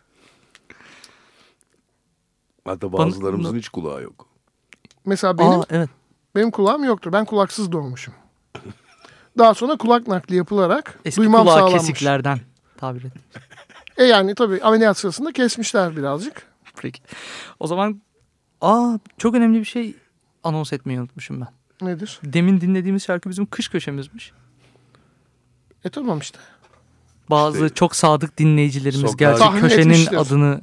Hatta Bana- bazılarımızın hiç kulağı yok. Mesela benim Aa, evet. Benim kulağım yoktur. Ben kulaksız doğmuşum. Daha sonra kulak nakli yapılarak Eski duymam kulağı sağlanmış. kesiklerden tabir et. E yani tabii ameliyat sırasında kesmişler birazcık. Peki. O zaman aa çok önemli bir şey anons etmeyi unutmuşum ben. Nedir? Demin dinlediğimiz şarkı bizim kış köşemizmiş. E tamam işte. Bazı İşte- çok sadık dinleyicilerimiz Sokağa- gerçek Tahmin köşenin etmiştir. adını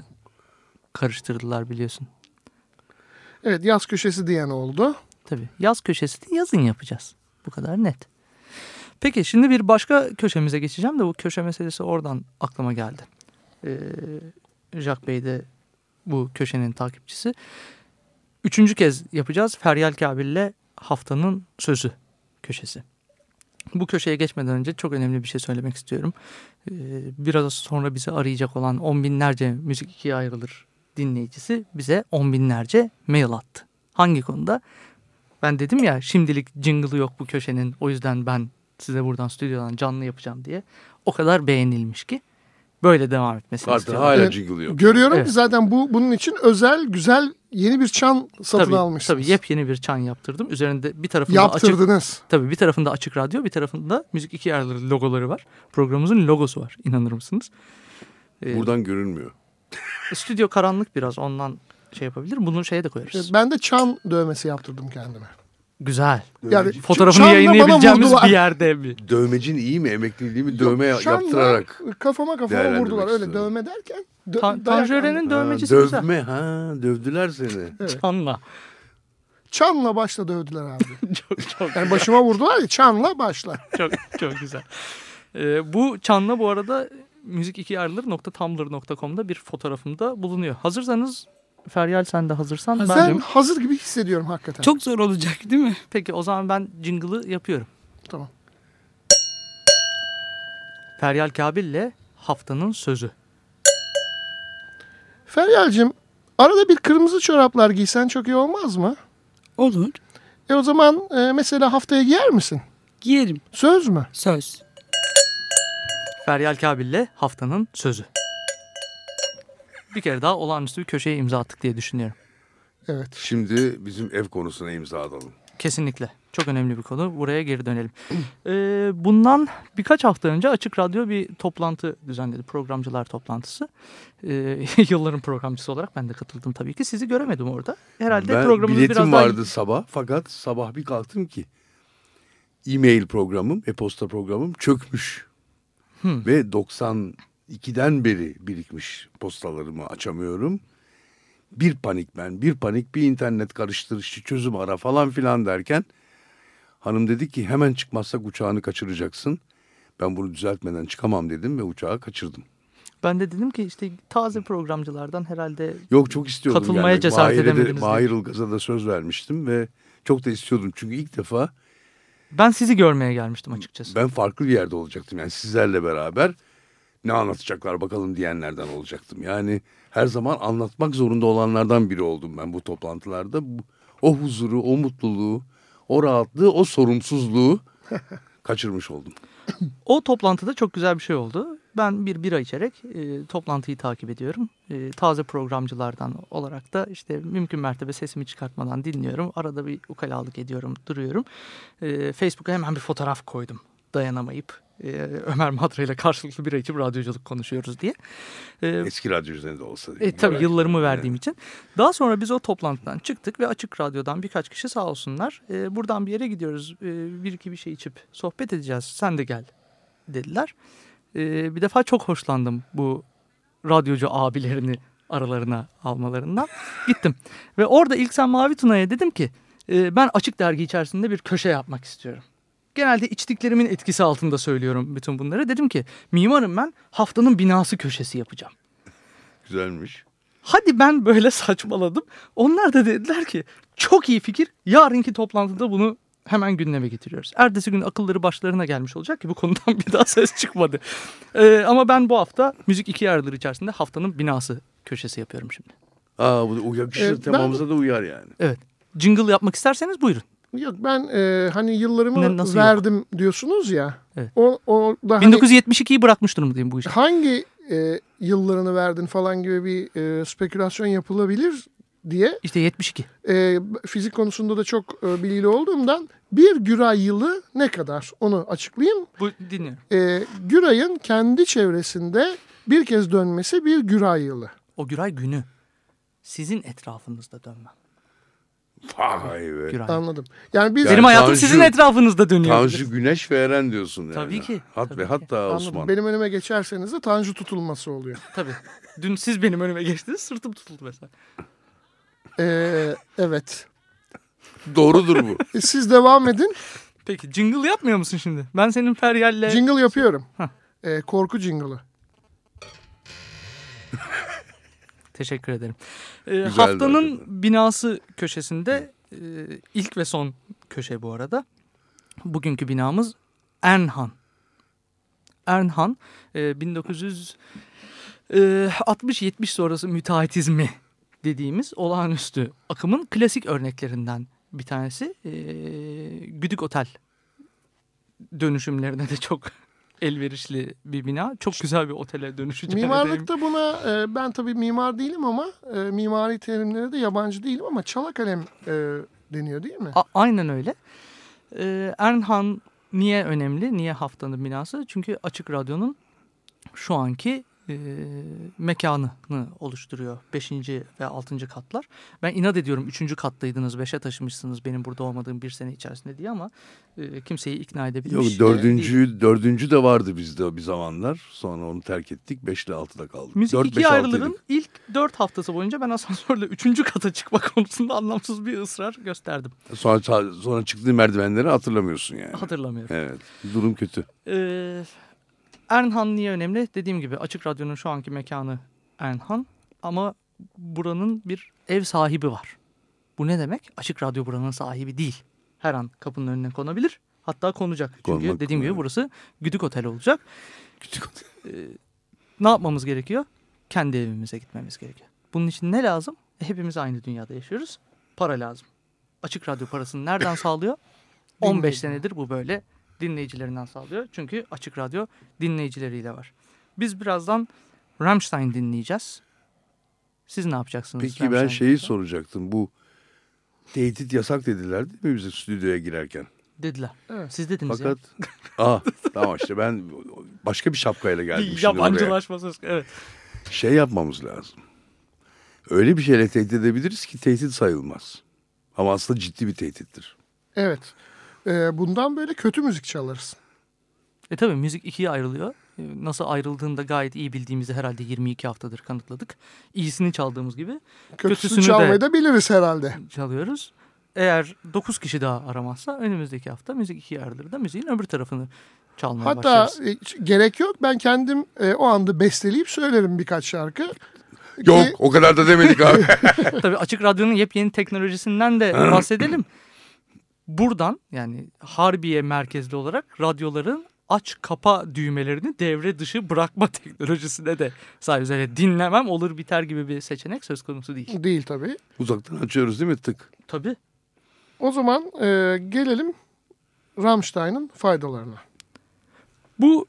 karıştırdılar biliyorsun. Evet yaz köşesi diyen oldu. Tabii yaz köşesini yazın yapacağız. Bu kadar net. Peki şimdi bir başka köşemize geçeceğim de bu köşe meselesi oradan aklıma geldi. Ee, Jack Bey de bu köşenin takipçisi. Üçüncü kez yapacağız. Feryal Kabil'le haftanın sözü köşesi. Bu köşeye geçmeden önce çok önemli bir şey söylemek istiyorum. Ee, biraz sonra bizi arayacak olan on binlerce müzik ikiye ayrılır dinleyicisi bize on binlerce mail attı. Hangi konuda? Ben dedim ya şimdilik jingle'ı yok bu köşenin o yüzden ben size buradan stüdyodan canlı yapacağım diye. O kadar beğenilmiş ki böyle devam etmesini Zaten istiyorum. hala Evet. jingle yok. Görüyorum Evet. ki zaten bu bunun için özel güzel yeni bir çan satın tabii, almışsınız. tabii yepyeni bir çan yaptırdım. Üzerinde bir tarafında açık Yaptırdınız. tabii bir tarafında açık radyo, bir tarafında müzik iki yerleri logoları var. Programımızın logosu var. inanır mısınız? Ee, Buradan görünmüyor. stüdyo karanlık biraz ondan şey yapabilir. Bunu şeye de koyarız. Evet, Ben de çan dövmesi yaptırdım kendime. Güzel. Yani Fotoğrafını çanla yayınlayabileceğimiz bir yerde mi? Dövmecin iyi mi? Emekliliği mi? Yok, Dövme çanla yaptırarak. Kafama kafama vurdular. Öyle istedim. dövme derken. Dö dayak Tanjören'in dövmecisi ha, güzel. dövme ha dövdüler seni. Evet. Çanla. Çanla başla dövdüler abi. çok çok Yani başıma vurdular ya çanla başla. çok çok güzel. Ee, bu çanla bu arada müzik iki ayrılır.tumblr.com'da bir fotoğrafımda bulunuyor. Hazırsanız Feryal sen de hazırsan Hazır. ben hazır gibi hissediyorum hakikaten. Çok zor olacak değil mi? Peki o zaman ben jingle'ı yapıyorum. Tamam. Feryal Kabil'le haftanın sözü. Feryal'cim arada bir kırmızı çoraplar giysen çok iyi olmaz mı? Olur. E o zaman e, mesela haftaya giyer misin? Giyerim. Söz mü? Söz. Feryal Kabil'le haftanın sözü. Bir kere daha olağanüstü bir köşeye imza attık diye düşünüyorum. Evet. Şimdi bizim ev konusuna imza atalım. Kesinlikle. Çok önemli bir konu. Buraya geri dönelim. Ee, bundan birkaç hafta önce Açık Radyo bir toplantı düzenledi. Programcılar toplantısı. Ee, yılların programcısı olarak ben de katıldım tabii ki. Sizi göremedim orada. Herhalde ben programınız biraz daha... vardı sabah fakat sabah bir kalktım ki e-mail programım, e-posta programım çökmüş. Hmm. Ve 92'den beri birikmiş postalarımı açamıyorum. Bir panik ben, bir panik, bir internet karıştırıcı çözüm ara falan filan derken hanım dedi ki hemen çıkmazsak uçağını kaçıracaksın. Ben bunu düzeltmeden çıkamam dedim ve uçağı kaçırdım. Ben de dedim ki işte taze programcılardan herhalde Yok çok istiyordum. Katılmaya gelmek. cesaret Mahir'e de- edemediniz. Mahir Ilgaz'a da söz vermiştim ve çok da istiyordum. Çünkü ilk defa ben sizi görmeye gelmiştim açıkçası. ben farklı bir yerde olacaktım. Yani sizlerle beraber ne anlatacaklar bakalım diyenlerden olacaktım. Yani her zaman anlatmak zorunda olanlardan biri oldum ben bu toplantılarda. O huzuru, o mutluluğu, o rahatlığı, o sorumsuzluğu kaçırmış oldum. O toplantıda çok güzel bir şey oldu. Ben bir bira içerek e, toplantıyı takip ediyorum. E, taze programcılardan olarak da işte mümkün mertebe sesimi çıkartmadan dinliyorum. Arada bir ukalalık ediyorum, duruyorum. E, Facebook'a hemen bir fotoğraf koydum dayanamayıp. Ee, Ömer Madra ile karşılıklı bir içip radyoculuk konuşuyoruz diye. Ee, Eski radyo üzerinde olsa. e, tabii yıllarımı verdiğim için. Daha sonra biz o toplantıdan çıktık ve Açık Radyo'dan birkaç kişi sağ olsunlar. e, buradan bir yere gidiyoruz. E, bir iki bir şey içip sohbet edeceğiz. Sen de gel dediler. E, bir defa çok hoşlandım bu radyocu abilerini aralarına almalarından. Gittim. Ve orada ilk sen Mavi Tuna'ya dedim ki e, ben Açık Dergi içerisinde bir köşe yapmak istiyorum. Genelde içtiklerimin etkisi altında söylüyorum bütün bunları. Dedim ki mimarım ben haftanın binası köşesi yapacağım. Güzelmiş. Hadi ben böyle saçmaladım. Onlar da dediler ki çok iyi fikir. Yarınki toplantıda bunu hemen gündeme getiriyoruz. Ertesi gün akılları başlarına gelmiş olacak ki bu konudan bir daha ses çıkmadı. Ee, ama ben bu hafta müzik iki yarıları içerisinde haftanın binası köşesi yapıyorum şimdi. Aa bu yakışır Evet, ben- temamıza da uyar yani. Evet. Jingle yapmak isterseniz buyurun. Yok ben e, hani yıllarımı Ne- nasıl verdim diyorsunuz ya. Evet. O, o da hani 1972'yi bırakmış durumdayım bu işe. hangi e, yıllarını verdin falan gibi bir e, spekülasyon yapılabilir diye İşte 72. e, fizik konusunda da çok e, bilgili olduğumdan bir Güray yılı ne kadar onu açıklayayım. Bu dinliyorum. E, Güray'ın kendi çevresinde bir kez dönmesi bir Güray yılı. O Güray günü. Sizin etrafınızda dönmem. Vay be. Güray. Anladım. Yani biz Yani Benim hayatım Tanju- sizin etrafınızda dönüyor. Tanju Güneş ve Eren diyorsun yani. Tabii ki, Hat tabii ve ki. hatta anladım. Osman. Benim önüme geçerseniz de Tanju tutulması oluyor. Tabii. Dün siz benim önüme geçtiniz sırtım tutuldu mesela. E, evet. Doğrudur bu. E, siz devam edin. Peki jingle yapmıyor musun şimdi? Ben senin Feryal'le... Jingle yapıyorum. Hah. E, korku jingle'ı. Teşekkür ederim. Güzeldi haftanın hakikaten. binası köşesinde e, ilk ve son köşe bu arada. Bugünkü binamız Ernhan. Ernhan e, 1960-70 sonrası müteahhitizmi dediğimiz olağanüstü akımın klasik örneklerinden bir tanesi. E, Güdük Otel dönüşümlerine de çok elverişli bir bina. Çok güzel bir otele dönüşeceğine de Mimarlıkta buna e, ben tabii mimar değilim ama e, mimari terimlere de yabancı değilim ama çala kalem e, deniyor değil mi? A- aynen öyle. Ee, Ernhan niye önemli? Niye haftanın binası? Çünkü Açık Radyo'nun şu anki e, mekanını oluşturuyor. Beşinci ve altıncı katlar. Ben inat ediyorum üçüncü kattaydınız, beşe taşımışsınız benim burada olmadığım bir sene içerisinde diye ama e, kimseyi ikna Yok edebilmiş. değil. dördüncü, dördüncü de vardı bizde bir zamanlar. Sonra onu terk ettik. Beşle altıda kaldık. Müzik Dört, iki beş, altıydık. ilk dört haftası boyunca ben asansörle üçüncü kata çıkma konusunda anlamsız bir ısrar gösterdim. Sonra, sonra çıktığın merdivenleri hatırlamıyorsun yani. Hatırlamıyorum. Evet. Durum kötü. Ee, Ernhan niye önemli? Dediğim gibi Açık Radyo'nun şu anki mekanı Ernhan ama buranın bir ev sahibi var. Bu ne demek? Açık Radyo buranın sahibi değil. Her an kapının önüne konabilir. Hatta konacak. Çünkü Konmak- dediğim gibi evet. burası güdük otel olacak. Küçük Ne yapmamız gerekiyor? Kendi evimize gitmemiz gerekiyor. Bunun için ne lazım? E, hepimiz aynı dünyada yaşıyoruz. Para lazım. Açık Radyo parasını nereden sağlıyor? 15 senedir bu böyle dinleyicilerinden sağlıyor. Çünkü Açık Radyo dinleyicileriyle var. Biz birazdan Rammstein dinleyeceğiz. Siz ne yapacaksınız? Peki ben şeyi dinleyince? soracaktım. Bu tehdit yasak dediler değil mi bize stüdyoya girerken? Dediler. Evet. Siz dediniz Fakat ah tamam işte ben başka bir şapkayla ya. geldim Bir şimdi buraya. yabancılaşma söz Evet. Şey yapmamız lazım. Öyle bir şeyle tehdit edebiliriz ki tehdit sayılmaz. Ama aslında ciddi bir tehdittir. Evet. E, bundan böyle kötü müzik çalarız. E tabii müzik ikiye ayrılıyor. E, Nasıl ayrıldığını da gayet iyi bildiğimizi herhalde 22 haftadır kanıtladık. İyisini çaldığımız gibi Kötüsünü Kötüsünü de- çalmayı da biliriz herhalde. çalıyoruz. Eğer 9 kişi daha aramazsa önümüzdeki hafta müzik ikiye ayrılır da müziğin öbür tarafını çalmaya Hatta başlarız. hiç gerek yok. Ben kendim e, o anda besteleyip söylerim birkaç şarkı. Yok Ki- o kadar da demedik abi. Tabii Açık Radyo'nun yepyeni teknolojisinden de bahsedelim. Buradan yani Harbiye merkezli olarak radyoların aç kapa düğmelerini devre dışı bırakma teknolojisine de sahibiz. Öyle dinlemem olur biter gibi bir seçenek söz konusu değil. Değil tabii. Uzaktan açıyoruz değil mi tık? Tabii. O zaman e, gelelim Rammstein'ın faydalarına. Bu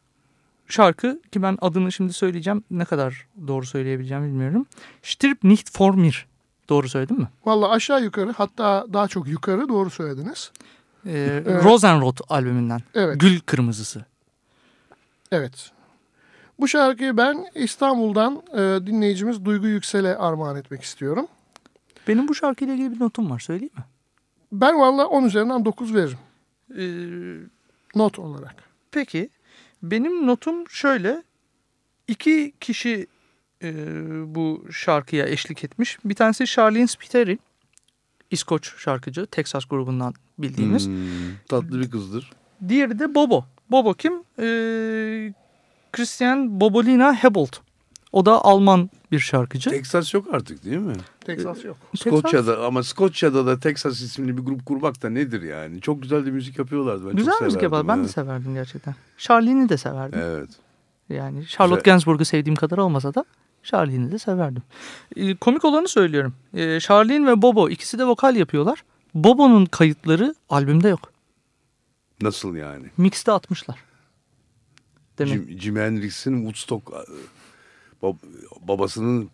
şarkı ki ben adını şimdi söyleyeceğim. Ne kadar doğru söyleyebileceğimi bilmiyorum. Stirb nicht vor mir. Doğru söyledim mi? Valla aşağı yukarı hatta daha çok yukarı doğru söylediniz. Ee, Evet. Rosenrot albümünden. Evet. Gül Kırmızısı. Evet. Bu şarkıyı ben İstanbul'dan e, dinleyicimiz Duygu Yüksel'e armağan etmek istiyorum. Benim bu şarkıyla ilgili bir notum var söyleyeyim mi? Ben valla 10 üzerinden 9 veririm. Ee, Not olarak. Peki benim notum şöyle. İki kişi e, bu şarkıya eşlik etmiş. Bir tanesi Charlene Spiteri. İskoç şarkıcı. Texas grubundan bildiğimiz. Hmm, tatlı bir kızdır. Diğeri de Bobo. Bobo kim? Ee, Christian Bobolina Hebold. O da Alman bir şarkıcı. Texas yok artık değil mi? Texas yok. Skoçya'da ama Skoçya'da da Texas isimli bir grup kurmak da nedir yani? Çok güzel de müzik yapıyorlardı. Ben Güzel çok müzik yapar. Ben de severdim gerçekten. Charlene'i de severdim. Evet. Yani Charlotte Güzel. Gainsbourg'u sevdiğim kadar olmasa da Charlene'i de severdim. Ee, komik olanı söylüyorum. Ee, Charlene ve Bobo ikisi de vokal yapıyorlar. Bobo'nun kayıtları albümde yok. Nasıl yani? Mix'te atmışlar. Demek. Jim, Jimi Hendrix'in Woodstock e, bab- babasının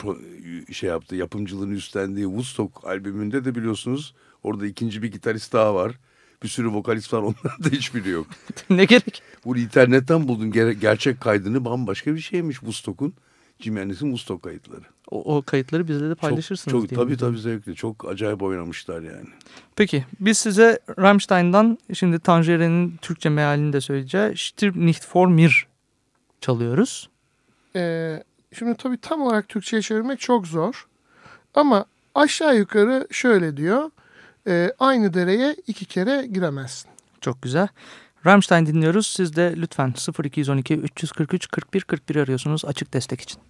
şey yaptığı yapımcılığını üstlendiği Woodstock albümünde de biliyorsunuz orada ikinci bir gitarist daha var. Bir sürü vokalist var onların da hiçbiri yok. ne gerek? Bunu internetten buldum. Ger- gerçek kaydını bambaşka bir şeymiş Woodstock'un. Jimi Hendrix'in Woodstock kayıtları. O, o kayıtları bizle de paylaşırsınız Çok, çok, diye tabii tabii zevkli. Çok acayip oynamışlar yani. Peki biz size Rammstein'dan şimdi Tangere'nin Türkçe mealini de söyleyeceği Stirb nicht vor mir çalıyoruz. Ee, şimdi tabii tam olarak Türkçe'ye çevirmek çok zor. Ama aşağı yukarı şöyle diyor. Ee, aynı dereye iki kere giremezsin. Çok güzel. Rammstein dinliyoruz. Siz de lütfen 0212 343 41 41 arıyorsunuz açık destek için.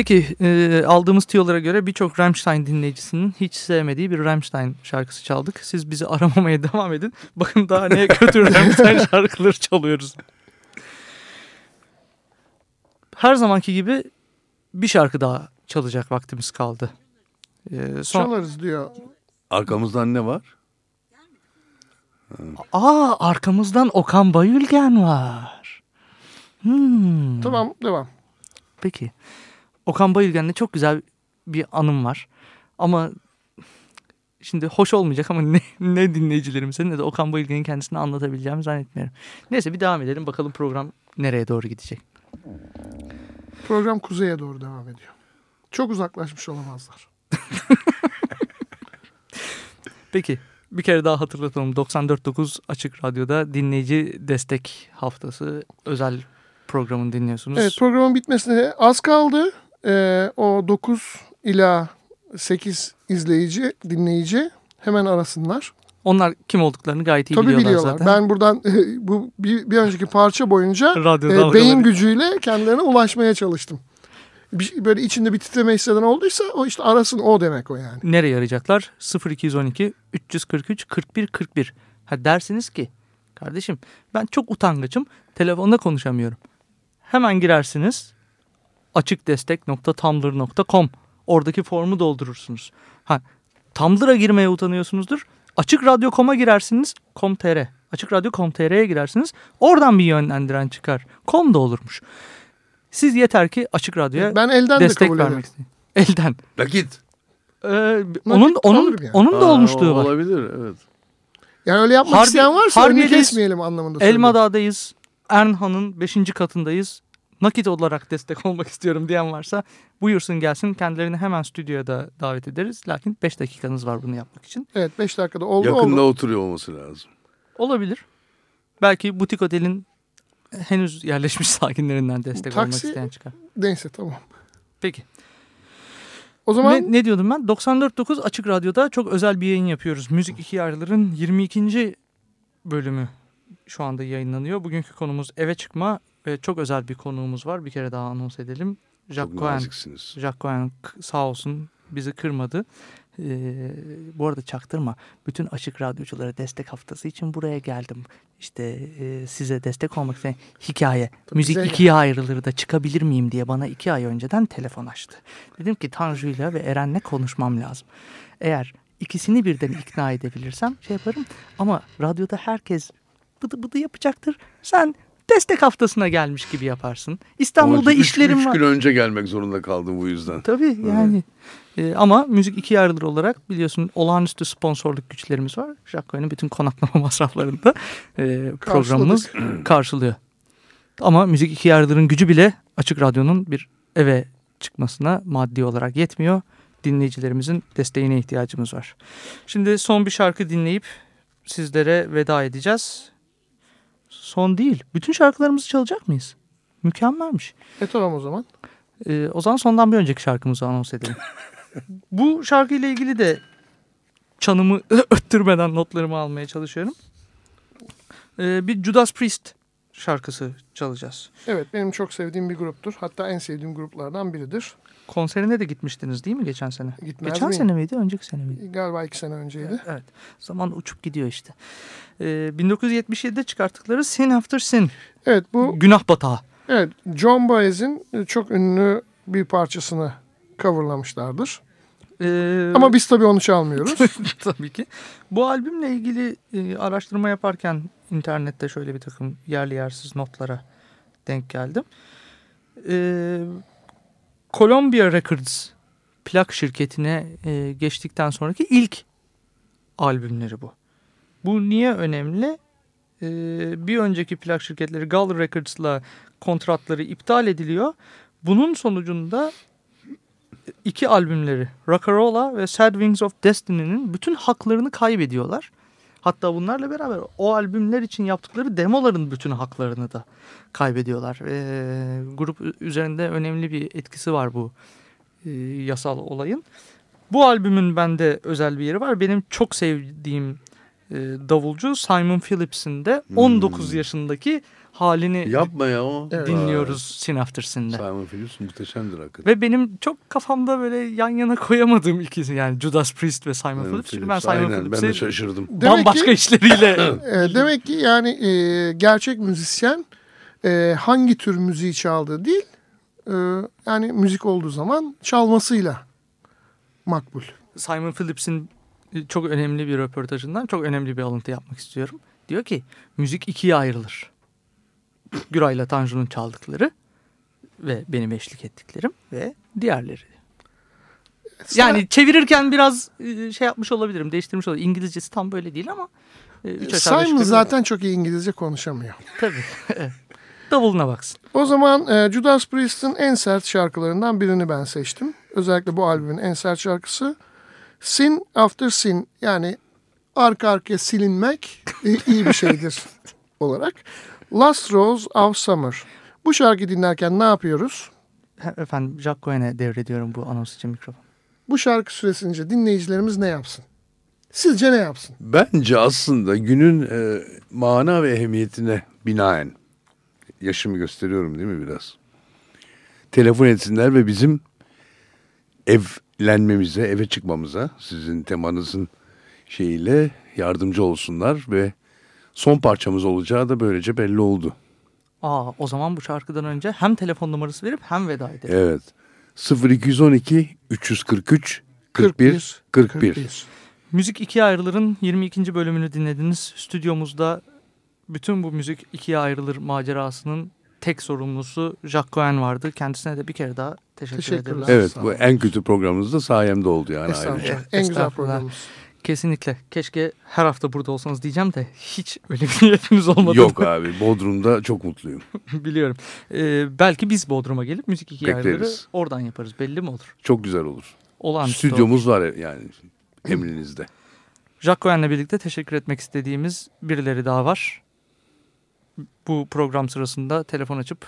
Peki e, aldığımız tiyolara göre birçok Rammstein dinleyicisinin hiç sevmediği bir Rammstein şarkısı çaldık. Siz bizi aramamaya devam edin. Bakın daha ne kötü Rammstein şarkıları çalıyoruz. Her zamanki gibi bir şarkı daha çalacak vaktimiz kaldı. E, son... Çalarız diyor. Arkamızdan ne var? Aa arkamızdan Okan Bayülgen var. Hmm. Tamam devam. Peki. Okan Bayülgen'le çok güzel bir anım var. Ama şimdi hoş olmayacak ama ne, ne dinleyicilerimize ne de Okan Bayülgen'in kendisini anlatabileceğimi zannetmiyorum. Neyse bir devam edelim bakalım program nereye doğru gidecek. Program kuzeye doğru devam ediyor. Çok uzaklaşmış olamazlar. Peki bir kere daha hatırlatalım. 94.9 Açık Radyo'da dinleyici destek haftası özel programını dinliyorsunuz. Evet programın bitmesine az kaldı. Ee, o 9 ila 8 izleyici, dinleyici hemen arasınlar. Onlar kim olduklarını gayet iyi Tabii biliyorlar, biliyorlar. zaten. Ben buradan bu bir, bir önceki parça boyunca e, beyin gücüyle kendilerine ulaşmaya çalıştım. Bir, böyle içinde bir titreme hisseden olduysa o işte arasın o demek o yani. Nereye arayacaklar? 0212 343 41 41. Ha dersiniz ki kardeşim ben çok utangaçım telefonda konuşamıyorum. Hemen girersiniz açıkdestek.tumblr.com oradaki formu doldurursunuz. Ha Tumblr'a girmeye utanıyorsunuzdur. Açık Radyo.com'a girersiniz. com.tr Açık Radyo.com.tr'ye girersiniz. Oradan bir yönlendiren çıkar. Com da olurmuş. Siz yeter ki Açık Radyo'ya Ben elden de destek kabul vermek isteyin. Elden. Nakit. Ee, onun onun yani. onun da Aa, olmuşluğu var. Olabilir evet. Yani öyle yapmak Harbi- isteyen varsa önünü Harbiye'deyiz. kesmeyelim anlamında. Elmadağ'dayız. Ernhan'ın 5. katındayız. Nakit olarak destek olmak istiyorum diyen varsa buyursun gelsin. Kendilerini hemen stüdyoya da davet ederiz. Lakin 5 dakikanız var bunu yapmak için. Evet 5 dakikada oldu Yakında oldu. oturuyor olması lazım. Olabilir. Belki butik otelin henüz yerleşmiş sakinlerinden destek olmak Taksi- isteyen çıkar. Neyse tamam. Peki. O zaman Ne, ne diyordum ben? 94.9 Açık Radyo'da çok özel bir yayın yapıyoruz. Müzik iki ayrıların 22. bölümü şu anda yayınlanıyor. Bugünkü konumuz eve çıkma ve çok özel bir konuğumuz var. Bir kere daha anons edelim. Çok Jack Cohen. naziksiniz. Jack Cohen sağ olsun bizi kırmadı. Ee, bu arada çaktırma. Bütün açık radyoculara destek haftası için buraya geldim. İşte e, size destek olmak için hikaye. müzik bize ikiye ayrılır da çıkabilir miyim diye bana iki ay önceden telefon açtı. Dedim ki Tanju'yla ve Eren'le konuşmam lazım. Eğer ikisini birden ikna edebilirsem şey yaparım. Ama radyoda herkes bıdı bıdı yapacaktır. Sen destek haftasına gelmiş gibi yaparsın. İstanbul'da üç- işlerim üç var. gün önce gelmek zorunda kaldım bu yüzden. Tabii yani. Ee, ama müzik ikiye ayrılır olarak biliyorsun olağanüstü sponsorluk güçlerimiz var. Cohen'in bütün konaklama masraflarını da e, programımız karşılıyor. Ama müzik ikiye ayrılırın gücü bile Açık Radyo'nun bir eve çıkmasına maddi olarak yetmiyor. Dinleyicilerimizin desteğine ihtiyacımız var. Şimdi son bir şarkı dinleyip sizlere veda edeceğiz. Son değil. Bütün şarkılarımızı çalacak mıyız? Mükemmelmiş. e tamam o zaman. Ee, o zaman sondan bir önceki şarkımızı anons edelim. Bu şarkıyla ilgili de çanımı öttürmeden notlarımı almaya çalışıyorum. Ee, bir Judas Priest şarkısı çalacağız. Evet benim çok sevdiğim bir gruptur. Hatta en sevdiğim gruplardan biridir. Konserine de gitmiştiniz değil mi geçen sene? Gitmez geçen miyim? sene miydi, önceki sene miydi? Galiba iki sene önceydi. Evet. Zaman uçup gidiyor işte. Ee, 1977'de çıkarttıkları Sin After Sin. Evet bu Günah batağı. evet John Baez'in çok ünlü bir parçasını coverlamışlardır. Ee, Ama biz tabii onu çalmıyoruz. Tabii ki. Bu albümle ilgili e, araştırma yaparken internette şöyle bir takım yerli yersiz notlara denk geldim. E, Columbia Records plak şirketine e, geçtikten sonraki ilk albümleri bu. Bu niye önemli? E, bir önceki plak şirketleri Gull Records'la kontratları iptal ediliyor. Bunun sonucunda iki albümleri Rock'n'Rolla ve Sad Wings of Destiny'nin bütün haklarını kaybediyorlar. Hatta bunlarla beraber o albümler için yaptıkları demoların bütün haklarını da kaybediyorlar. Ee, grup üzerinde önemli bir etkisi var bu e, yasal olayın. Bu albümün bende özel bir yeri var. Benim çok sevdiğim e, davulcu Simon Phillips'in de 19 yaşındaki halini Yapma ya o. Evet. dinliyoruz Sin After Sin'de. Simon Phillips muhteşemdir hakikaten. Ve benim çok kafamda böyle yan yana koyamadığım ikisi yani Judas Priest ve Simon Phillips. Çünkü ben Simon Aynen, ben de Phillips'i şaşırdım. Demek bambaşka ki- işleriyle E, demek ki yani e, gerçek müzisyen e, hangi tür müziği çaldığı değil, e, yani müzik olduğu zaman çalmasıyla makbul. Simon Phillips'in e, çok önemli bir röportajından çok önemli bir alıntı yapmak istiyorum. Diyor ki müzik ikiye ayrılır. Güray'la Tanju'nun çaldıkları ve benim eşlik ettiklerim ve diğerleri. Yani çevirirken biraz e, şey yapmış olabilirim, değiştirmiş olabilirim. İngilizcesi tam böyle değil ama e, üç Simon zaten çok iyi İngilizce konuşamıyor. Tabii. Davuluna baksın. O zaman e, Judas Priest'in en sert şarkılarından birini ben seçtim. Özellikle bu albümün en sert şarkısı. Sin After Sin yani arka arkaya silinmek iyi bir şeydir olarak. Last Rose of Summer. Bu şarkıyı dinlerken ne yapıyoruz? Efendim Jack Cohen'e devrediyorum bu anons için mikrofon. Bu şarkı süresince dinleyicilerimiz ne yapsın? Sizce ne yapsın? Bence aslında günün e, mana ve ehemmiyetine binaen yaşımı gösteriyorum değil mi biraz? Telefon etsinler ve bizim evlenmemize, eve çıkmamıza sizin temanızın şeyiyle yardımcı olsunlar ve son parçamız olacağı da böylece belli oldu. Aa o zaman bu şarkıdan önce hem telefon numarası verip hem veda edelim. Evet. 0212 343 41 41. Müzik ikiye ayrılırın 22. bölümünü dinlediniz. Stüdyomuzda bütün bu müzik ikiye ayrılır macerasının tek sorumlusu Jack Cohen vardı. Kendisine de bir kere daha teşekkür Teşekkürler. ederiz. Evet bu en kötü programımız da sayemde oldu yani ayrıca. En güzel programımız. Kesinlikle. Keşke her hafta burada olsanız diyeceğim de hiç öyle bir niyetiniz olmadı. Yok abi Bodrum'da çok mutluyum. Biliyorum. Ee, belki biz Bodrum'a gelip müzik Bekleriz. ayrılırı oradan yaparız. Belli mi olur? Çok güzel olur. Olur. Stüdyomuz var yani emrinizde. Jack Cohen'le birlikte teşekkür etmek istediğimiz birileri daha var. Bu program sırasında telefon açıp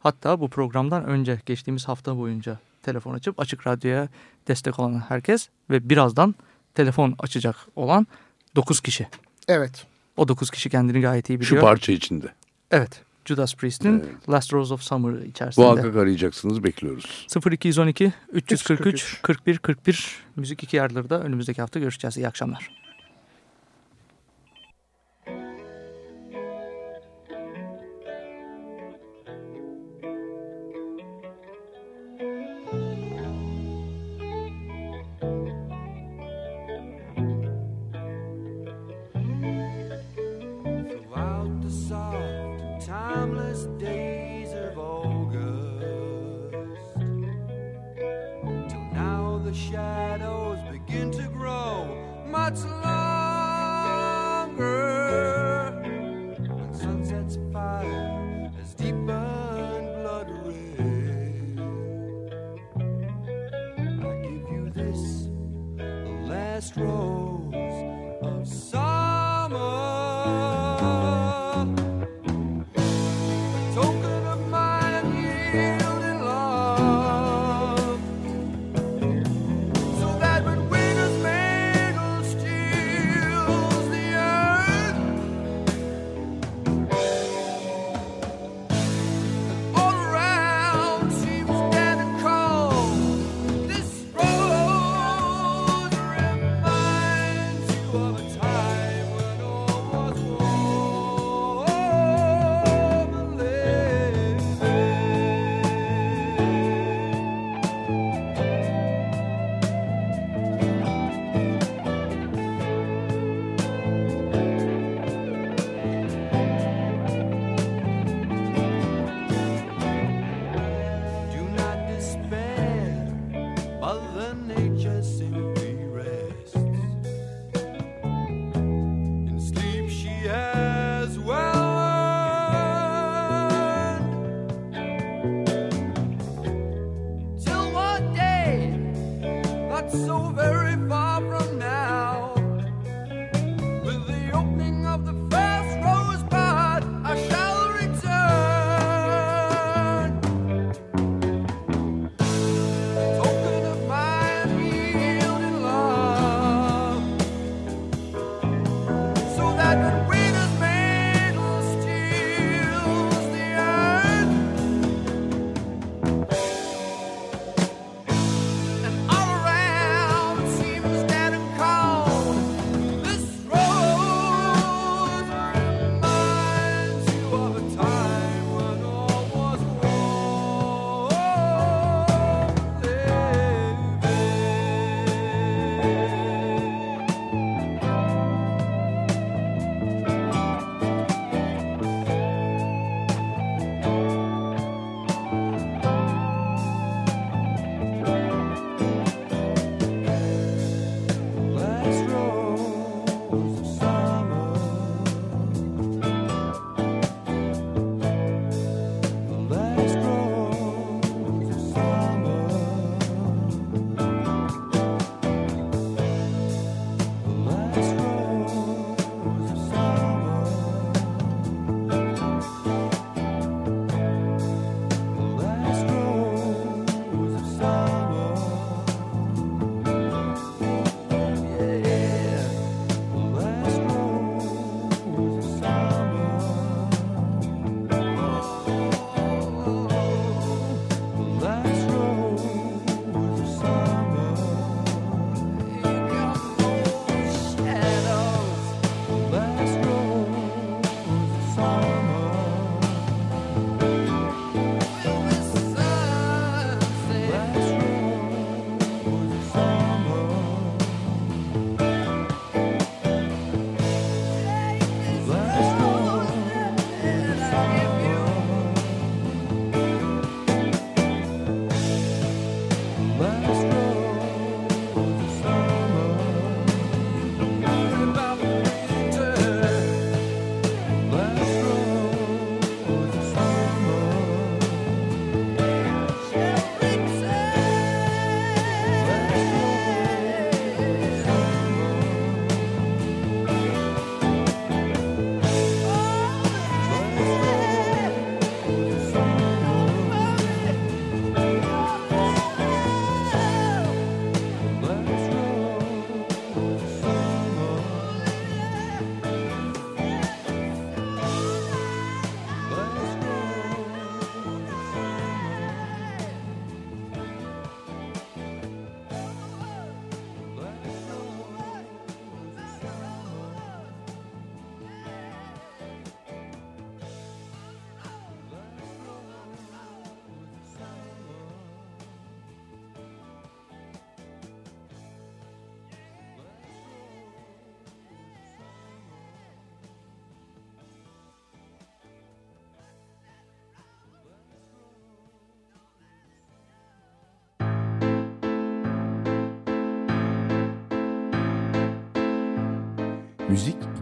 hatta bu programdan önce geçtiğimiz hafta boyunca telefon açıp Açık Radyo'ya destek olan herkes ve birazdan telefon açacak olan 9 kişi. Evet. O 9 kişi kendini gayet iyi Şu biliyor. parça içinde. evet. Judas Priest'in Evet. Last Rose of Summer içerisinde. Muhakkak arayacaksınız bekliyoruz. 0212 343 343 41 41 müzik iki yerleri da önümüzdeki hafta görüşeceğiz. İyi akşamlar. so very